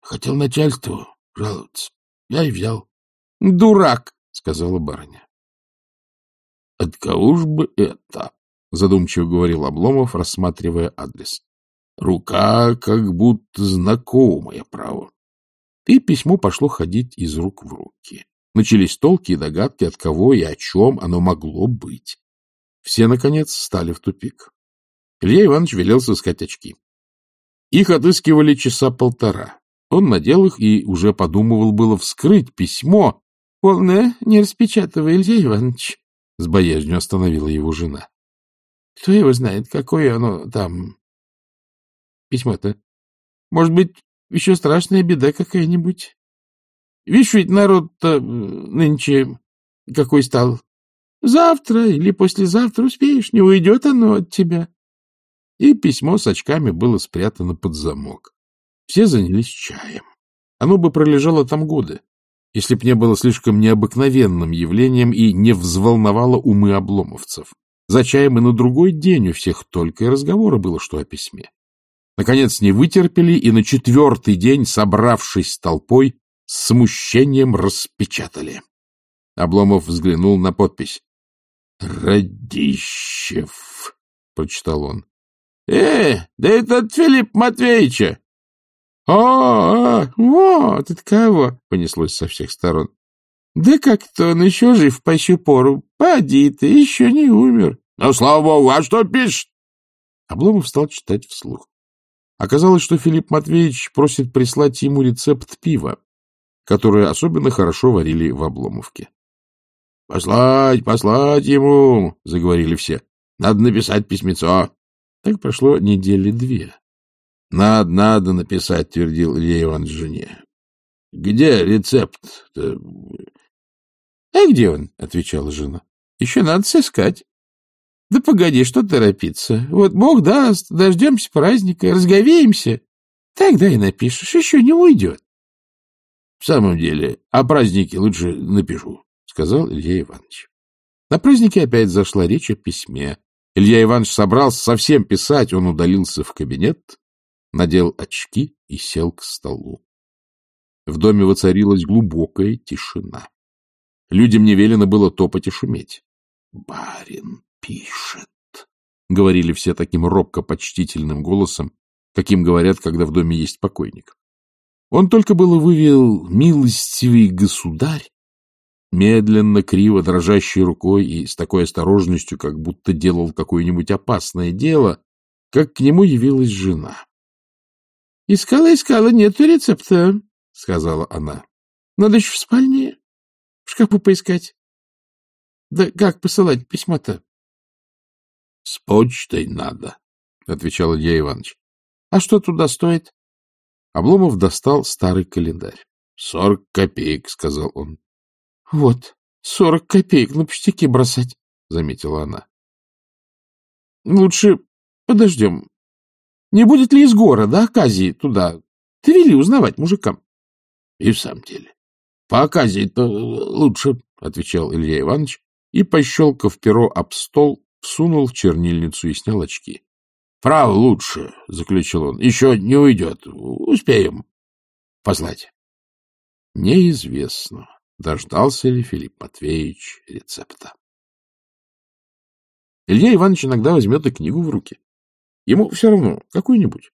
Speaker 1: Хотел начальству жаловаться. Я и взял. — Дурак, — сказала барыня. — От кого ж бы это? — задумчиво говорил Обломов, рассматривая адрес. — Рука как будто знакомая, право. И письмо пошло ходить из рук в руки. Начались толки и догадки, от кого и о чем оно могло быть. Все, наконец, стали в тупик. Илья Иванович велел сыскать очки. Их отыскивали часа полтора. Он надел их и уже подумывал было вскрыть письмо. — Полное, не распечатывай, Илья Иванович, — с боязнью остановила его жена. — Кто его знает, какое оно там... Письмо-то. Может быть, еще страшная беда какая-нибудь. Видишь, ведь народ-то нынче какой стал. Завтра или послезавтра успеешь, не уйдет оно от тебя. И письмо с очками было спрятано под замок. Все занялись чаем. Оно бы пролежало там годы, если б не было слишком необыкновенным явлением и не взволновало умы обломовцев. За чаем и на другой день у всех только и разговора было, что о письме. Наконец не вытерпели и на четвертый день, собравшись толпой, с смущением распечатали. Обломов взглянул на подпись. «Радищев», — прочитал он. «Э, да это от Филиппа Матвеевича!» «А, а, вот от кого!» — понеслось со всех сторон. «Да как-то он еще жив по сю пору. Поди ты, еще не умер». «Ну, слава богу, а что пишет?» Обломов стал читать вслух. Оказалось, что Филипп Матвеевич просит прислать ему рецепт пива, которое особенно хорошо варили в Обломовке. — Послать, послать ему, — заговорили все. — Надо написать письмецо. Так прошло недели две. — Надо, надо написать, — твердил Илья Иванович жене. — Где рецепт А где он? — отвечала жена. — Еще надо сыскать. — Да погоди, что торопиться. Вот Бог даст, дождемся праздника, разговеемся. Тогда и напишешь, еще не уйдет. — В самом деле, о празднике лучше напишу, — сказал Илья Иванович. На празднике опять зашла речь о письме. Илья Иванович собрался совсем писать, он удалился в кабинет, надел очки и сел к столу. В доме воцарилась глубокая тишина. Людям не велено было топать и шуметь. — Барин пишет, — говорили все таким робко-почтительным голосом, каким говорят, когда в доме есть покойник. Он только было вывел «милостивый государь», медленно, криво, дрожащей рукой и с такой осторожностью, как будто делал какое-нибудь опасное дело, как к нему явилась жена. — Искала, искала, нету рецепта, — сказала она. — Надо еще в спальне, в шкафу поискать. Да как посылать письмо-то? — С почтой надо, — отвечал Илья Иванович. — А что туда стоит? Обломов достал старый календарь. — Сорок копеек, — сказал он. — Вот, сорок копеек на пустяки бросать, — заметила она. — Лучше подождем. Не будет ли из города оказии туда? Ты вели узнавать мужикам. — И в самом деле. По оказии-то лучше, — отвечал Илья Иванович, и, пощелкав перо об стол, всунул в чернильницу и снял очки. — Право лучше, — заключил он. — Еще не уйдет. Успеем послать. Неизвестно. Дождался ли Филипп Матвеевич рецепта? Илья Иванович иногда возьмет и книгу в руки. Ему все равно, какую-нибудь.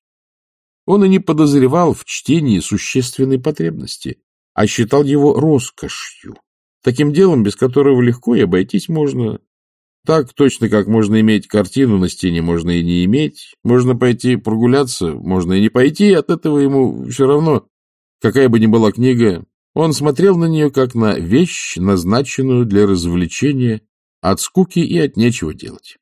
Speaker 1: Он и не подозревал в чтении существенной потребности, а считал его роскошью, таким делом, без которого легко и обойтись можно. Так точно, как можно иметь картину на стене, можно и не иметь. Можно пойти прогуляться, можно и не пойти, от этого ему все равно, какая бы ни была книга, он смотрел на нее как на вещь, назначенную для развлечения, от скуки и от нечего делать.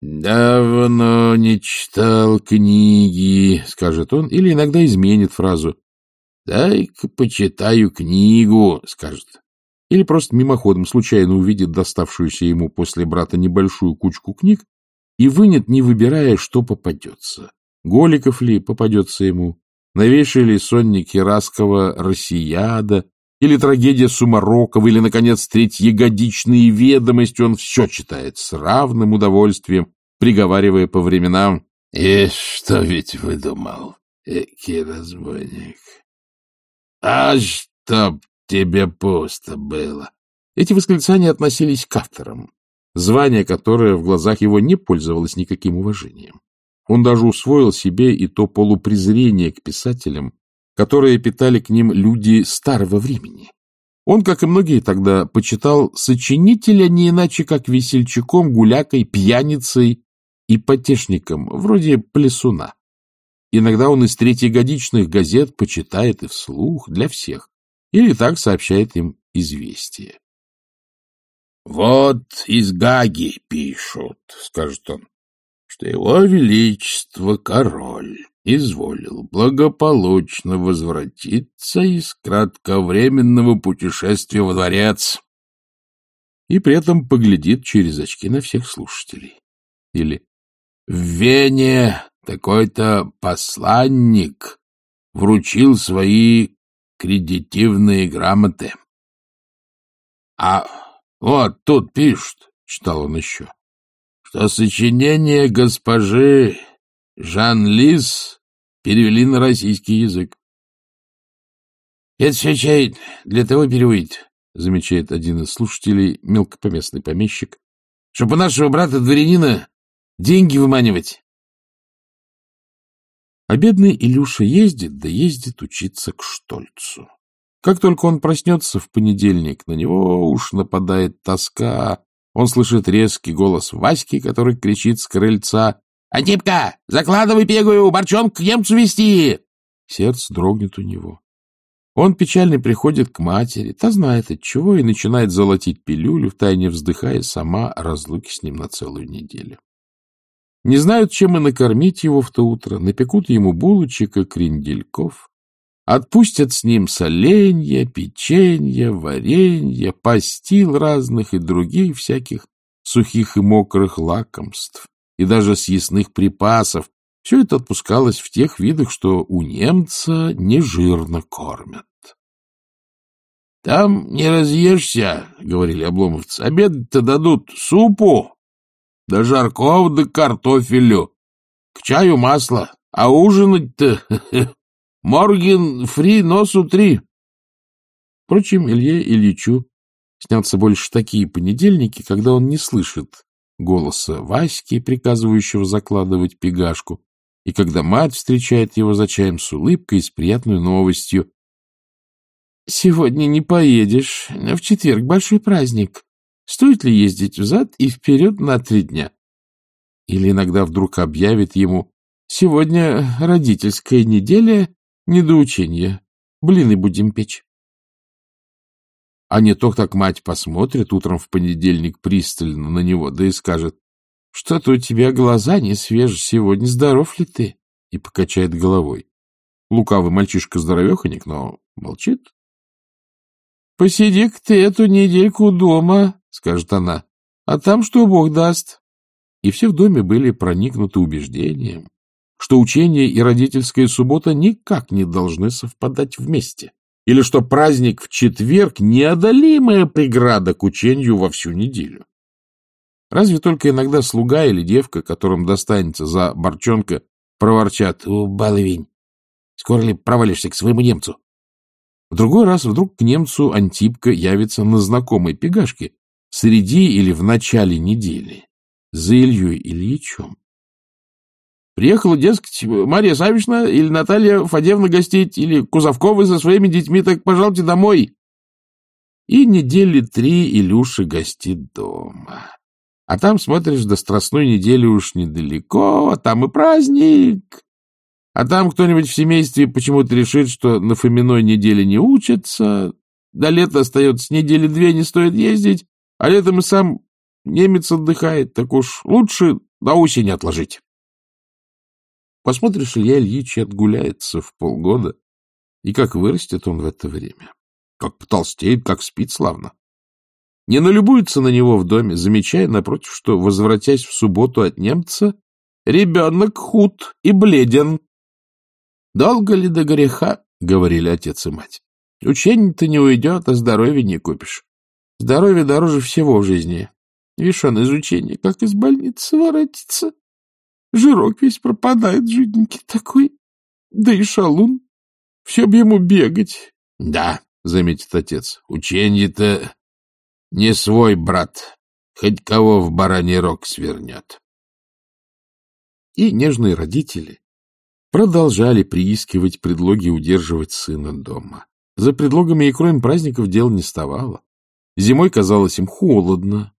Speaker 1: «Давно не читал книги», — скажет он, или иногда изменит фразу. «Дай-ка почитаю книгу», — скажет. Или просто мимоходом случайно увидит доставшуюся ему после брата небольшую кучку книг и вынет, не выбирая, что попадется. Голиков ли попадется ему, новейший ли сонник Раскова «Россияда», или трагедия Сумарокова, или, наконец, третьегодичные ведомости, он все читает с равным удовольствием, приговаривая по временам. «И что ведь выдумал, эки разбойник? А чтоб тебе пусто было! Эти восклицания относились к авторам, звание которое в глазах его не пользовалось никаким уважением. Он даже усвоил себе и то полупрезрение к писателям, которое питали к ним люди старого времени. Он, как и многие тогда, почитал сочинителя не иначе, как весельчаком, гулякой, пьяницей и потешником, вроде Плесуна. Иногда он из третьегодичных газет почитает и вслух для всех, или так сообщает им известие. — Вот из Гаги пишут, — скажет он, — что его величество король изволил благополучно возвратиться из кратковременного путешествия во дворец и при этом поглядит через очки на всех слушателей. Или «В Вене такой-то посланник вручил свои кредитивные грамоты. А вот тут пишут, — читал он еще, — что сочинение госпожи Жан-Лис перевели на российский язык. — Это все чай для того переводит, — замечает один из слушателей, мелкопоместный помещик, — чтобы нашего брата-дворянина деньги выманивать. А бедный Илюша ездит, да ездит учиться к Штольцу. Как только он проснется в понедельник, на него уж нападает тоска. Он слышит резкий голос Васьки, который кричит с крыльца «Антипка, закладывай пегую, борчонку к немцу вести!» Сердце дрогнет у него. Он печальный приходит к матери, та знает от чего, и начинает золотить пилюлю, втайне вздыхая сама о разлуке с ним на целую неделю. Не знают, чем и накормить его в то утро, напекут ему булочек и крендельков, отпустят с ним соленья, печенья, варенья, пастил разных и других всяких сухих и мокрых лакомств и даже съестных припасов. Все это отпускалось в тех видах, что у немца нежирно кормят. — Там не разъешься, — говорили обломовцы, — обед-то дадут супу, да жарков да картофелю, к чаю масло, а ужинать-то морген фри носу три. Впрочем, Илье Ильичу снятся больше такие понедельники, когда он не слышит голоса Васьки, приказывающего закладывать пигашку, и когда мать встречает его за чаем с улыбкой и с приятной новостью. — Сегодня не поедешь, в четверг большой праздник. Стоит ли ездить взад и вперед на три дня? Или иногда вдруг объявит ему «Сегодня родительская неделя, недоучение, блины будем печь». А не то так мать посмотрит утром в понедельник пристально на него, да и скажет, что-то у тебя глаза не свежи сегодня, здоров ли ты? И покачает головой. Лукавый мальчишка-здоровеханик, но молчит. Посиди-ка ты эту недельку дома, — скажет она, — а там что Бог даст. И все в доме были проникнуты убеждением, что учение и родительская суббота никак не должны совпадать вместе или что праздник в четверг — неодолимая преграда к учению во всю неделю. Разве только иногда слуга или девка, которым достанется за борчонка, проворчат «О, баловень, скоро ли провалишься к своему немцу?» В другой раз вдруг к немцу Антипка явится на знакомой пегашке среди или в начале недели за Ильей Ильичем. Приехала, дескать, Мария Савична или Наталья Фадевна гостить, или Кузовковы со своими детьми, так пожалуйте домой. И недели три Илюша гостит дома. А там, смотришь, до Страстной недели уж недалеко, а там и праздник. А там кто-нибудь в семействе почему-то решит, что на Фоминой неделе не учатся, до лета остается недели две, не стоит ездить, а летом и сам немец отдыхает, так уж лучше до осени отложить. Посмотришь, Илья Ильич отгуляется в полгода, и как вырастет он в это время. Как потолстеет, как спит славно. Не налюбуется на него в доме, замечая, напротив, что, возвратясь в субботу от немца, ребенок худ и бледен. «Долго ли до греха?» — говорили отец и мать. «Учение-то не уйдет, а здоровье не купишь. Здоровье дороже всего в жизни. Вишь он из учения, как из больницы воротится. Жирок весь пропадает, жиденький такой. Да и шалун. Все б ему бегать. — Да, — заметит отец, — учение-то
Speaker 2: Не свой брат, хоть кого в бараний рог свернет.
Speaker 1: И нежные родители продолжали приискивать предлоги удерживать сына дома. За предлогами и кроме праздников дел не ставало. Зимой казалось им холодно,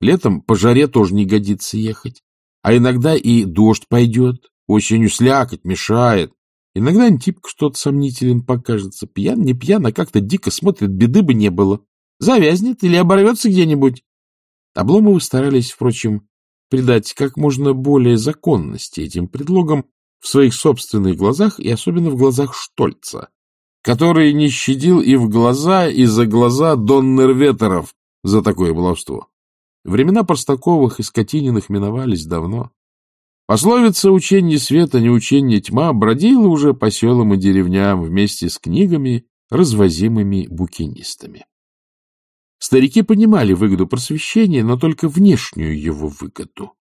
Speaker 1: летом по жаре тоже не годится ехать, а иногда и дождь пойдет, осенью слякоть мешает. Иногда Антипка что-то сомнителен покажется, пьян, не пьян, а как-то дико смотрит, беды бы не было. Завязнет или оборвется где-нибудь. Обломовы старались, впрочем, придать как можно более законности этим предлогам в своих собственных глазах и особенно в глазах Штольца, который не щадил и в глаза, и за глаза Доннерветеров за такое баловство. Времена Простаковых и Скотининых миновались давно. Пословица «учение света, не учение тьма» бродила уже по селам и деревням вместе с книгами, развозимыми букинистами. Старики понимали выгоду просвещения, но только внешнюю его выгоду.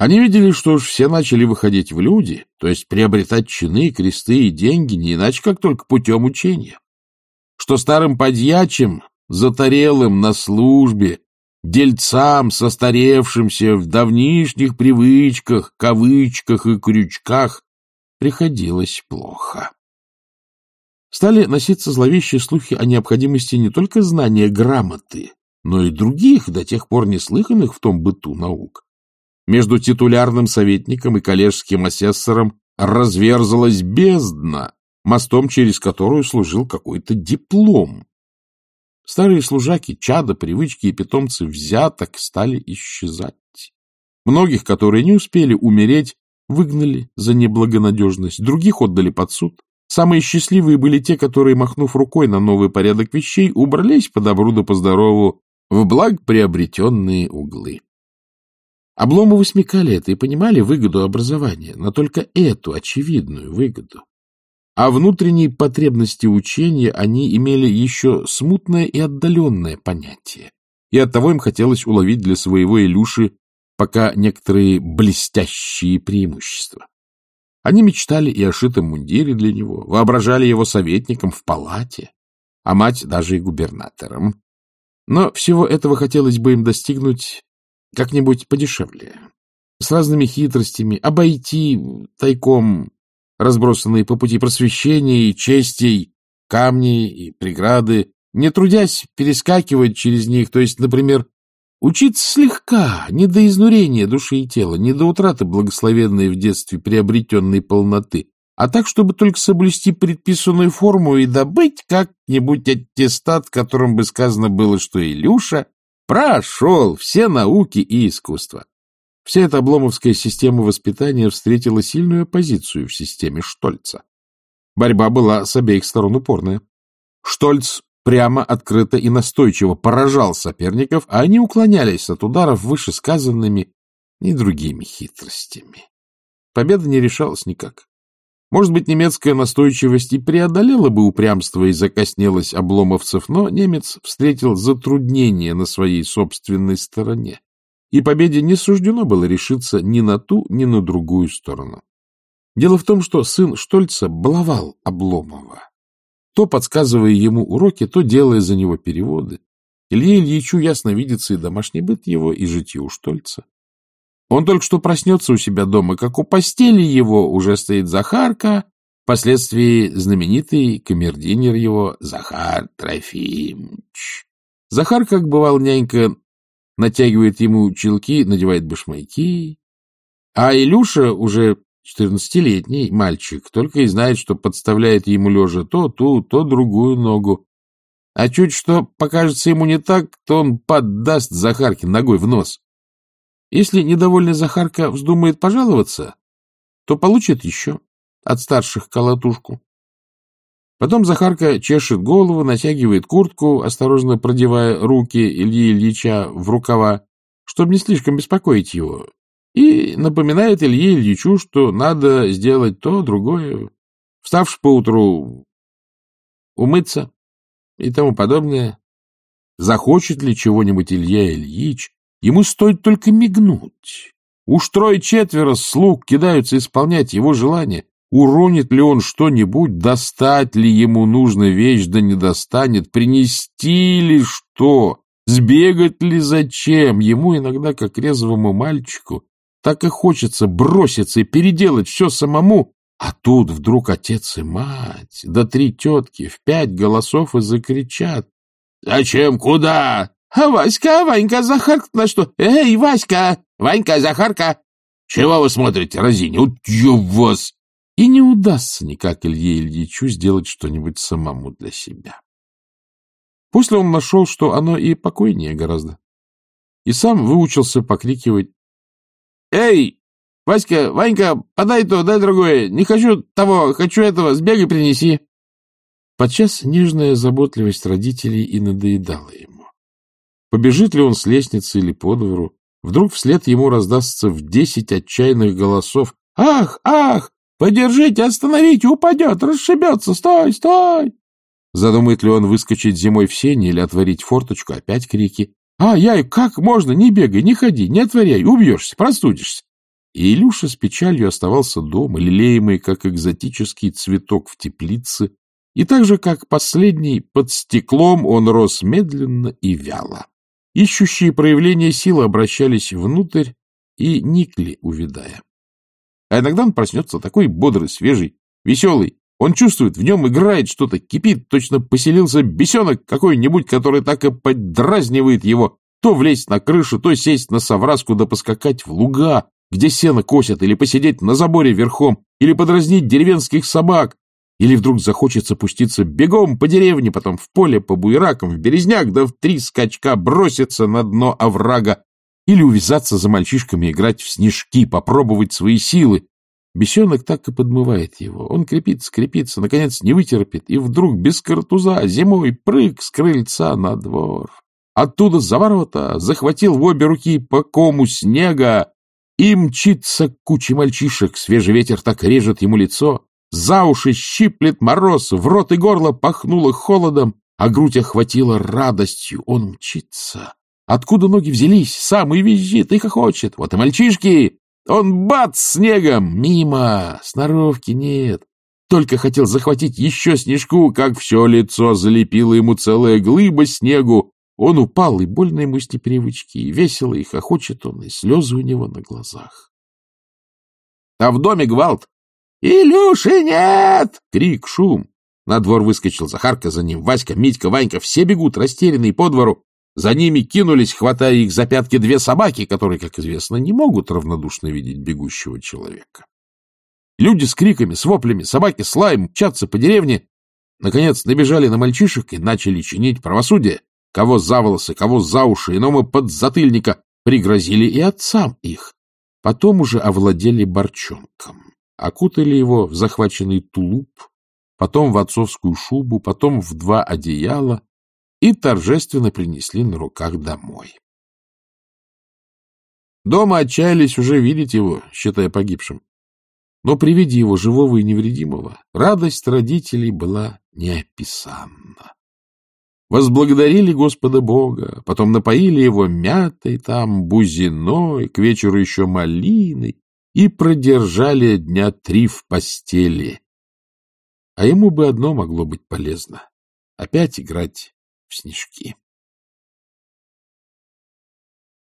Speaker 1: Они видели, что уж все начали выходить в люди, то есть приобретать чины, кресты и деньги, не иначе как только путем учения. Что старым подьячим, затарелым на службе, дельцам, состаревшимся в давнишних привычках, кавычках и крючках, приходилось плохо. Стали носиться зловещие слухи о необходимости не только знания грамоты, но и других, до тех пор неслыханных в том быту наук. Между титулярным советником и коллежским асессором разверзалась бездна, мостом через которую служил какой-то диплом. Старые служаки, чада, привычки и питомцы взяток стали исчезать. Многих, которые не успели умереть, выгнали за неблагонадежность, других отдали под суд. Самые счастливые были те, которые, махнув рукой на новый порядок вещей, убрались по добру да по здорову в благ приобретенные углы. Обломовы смекали это и понимали выгоду образования, но только эту очевидную выгоду. А внутренней потребности учения они имели еще смутное и отдаленное понятие, и оттого им хотелось уловить для своего Илюши пока некоторые блестящие преимущества. Они мечтали и о шитом мундире для него, воображали его советником в палате, а мать даже и губернатором. Но всего этого хотелось бы им достигнуть как-нибудь подешевле, с разными хитростями, обойти тайком разбросанные по пути просвещения и честей, камни и преграды, не трудясь перескакивать через них, то есть, например, учиться слегка, не до изнурения души и тела, не до утраты благословенной в детстве приобретенной полноты, а так, чтобы только соблюсти предписанную форму и добыть как-нибудь аттестат, в котором бы сказано было, что Илюша прошел все науки и искусства. Вся эта обломовская система воспитания встретила сильную оппозицию в системе Штольца. Борьба была с обеих сторон упорная. Штольц прямо, открыто и настойчиво поражал соперников, а они уклонялись от ударов вышесказанными и другими хитростями. Победа не решалась никак. Может быть, немецкая настойчивость и преодолела бы упрямство и закоснелость обломовцев, но немец встретил затруднение на своей собственной стороне и победе не суждено было решиться ни на ту, ни на другую сторону. Дело в том, что сын Штольца баловал Обломова, то подсказывая ему уроки, то делая за него переводы. Илье Ильичу ясно видится и домашний быт его, и житье у Штольца. Он только что проснется у себя дома, как у постели его уже стоит Захарка, впоследствии знаменитый камердинер его Захар Трофимович. Захар, как бывал нянька, натягивает ему чулки, надевает башмаки. А Илюша уже четырнадцатилетний мальчик, только и знает, что подставляет ему лежа то ту, то другую ногу. А чуть что покажется ему не так, то он поддаст Захарке ногой в нос. Если недовольный Захарка вздумает пожаловаться, то получит еще от старших колотушку. Потом Захарка чешет голову, натягивает куртку, осторожно продевая руки Ильи Ильича в рукава, чтобы не слишком беспокоить его, и напоминает Илье Ильичу, что надо сделать то, другое, вставши поутру умыться и тому подобное. Захочет ли чего-нибудь Илья Ильич, ему стоит только мигнуть. Уж трое-четверо слуг кидаются исполнять его желание. Уронит ли он что-нибудь, достать ли ему нужную вещь, да не достанет, принести ли что, Сбегать ли зачем? Ему иногда, как резвому мальчику, так и хочется броситься и переделать все самому. А тут вдруг отец и мать, да три тетки в пять голосов и закричат. — Зачем? Куда? — А Васька, Ванька, Захарка на что? Эй, Васька! Ванька, Захарка! — Чего вы смотрите, разиня? Вот я вас! И не удастся никак Илье Ильичу сделать что-нибудь самому для себя. После он нашел, что оно и покойнее гораздо. И сам выучился покрикивать «Эй, Васька, Ванька, подай то, дай другое. Не хочу того, хочу этого, сбегай, принеси». Подчас нежная заботливость родителей и надоедала ему. Побежит ли он с лестницы или по двору, вдруг вслед ему раздастся в десять отчаянных голосов «Ах, ах! Подержите, остановите, упадет, расшибется, стой, стой!» Задумает ли он выскочить зимой в сене или отворить форточку, опять крики а, яй, как можно? Не бегай, не ходи, не отворяй, убьешься, простудишься. И Илюша с печалью оставался дома, лелеемый, как экзотический цветок в теплице, и так же, как последний, под стеклом он рос медленно и вяло. Ищущие проявления силы обращались внутрь и никли, увидая. А иногда он проснется такой бодрый, свежий, веселый, он чувствует, в нем играет что-то, кипит, точно поселился бесенок какой-нибудь, который так и поддразнивает его, то влезть на крышу, то сесть на совраску да поскакать в луга, где сено косят, или посидеть на заборе верхом, или подразнить деревенских собак, или вдруг захочется пуститься бегом по деревне, потом в поле, по буеракам, в березняк, да в три скачка броситься на дно оврага, или увязаться за мальчишками, играть в снежки, попробовать свои силы, Бесенок так и подмывает его. Он крепится, крепится, наконец не вытерпит, и вдруг без картуза зимой прыг с крыльца на двор. Оттуда за ворота захватил в обе руки по кому снега и мчится к куче мальчишек. Свежий ветер так режет ему лицо. За уши щиплет мороз, в рот и горло пахнуло холодом, а грудь охватила радостью. Он мчится. Откуда ноги взялись? Сам и визжит, и хохочет. Вот и мальчишки он бац снегом! Мимо! Сноровки нет. Только хотел захватить еще снежку, как все лицо залепило ему целая глыба снегу. Он упал, и больно ему с непривычки, и весело, и хохочет он, и слезы у него на глазах. А в доме гвалт. «Илюши нет!» — крик, шум. На двор выскочил Захарка, за ним Васька, Митька, Ванька. Все бегут, растерянные по двору. За ними кинулись, хватая их за пятки, две собаки, которые, как известно, не могут равнодушно видеть бегущего человека. Люди с криками, с воплями, собаки с лаем мчатся по деревне. Наконец набежали на мальчишек и начали чинить правосудие. Кого за волосы, кого за уши, иному под затыльника. Пригрозили и отцам их. Потом уже овладели борчонком. Окутали его в захваченный тулуп, потом в отцовскую шубу, потом в два одеяла, и торжественно принесли на руках домой. Дома отчаялись уже видеть его, считая погибшим. Но при виде его живого и невредимого радость родителей была неописанна. Возблагодарили Господа Бога, потом напоили его мятой там, бузиной, к вечеру еще малиной и продержали дня три в постели. А ему бы одно могло быть полезно — опять играть в снежки.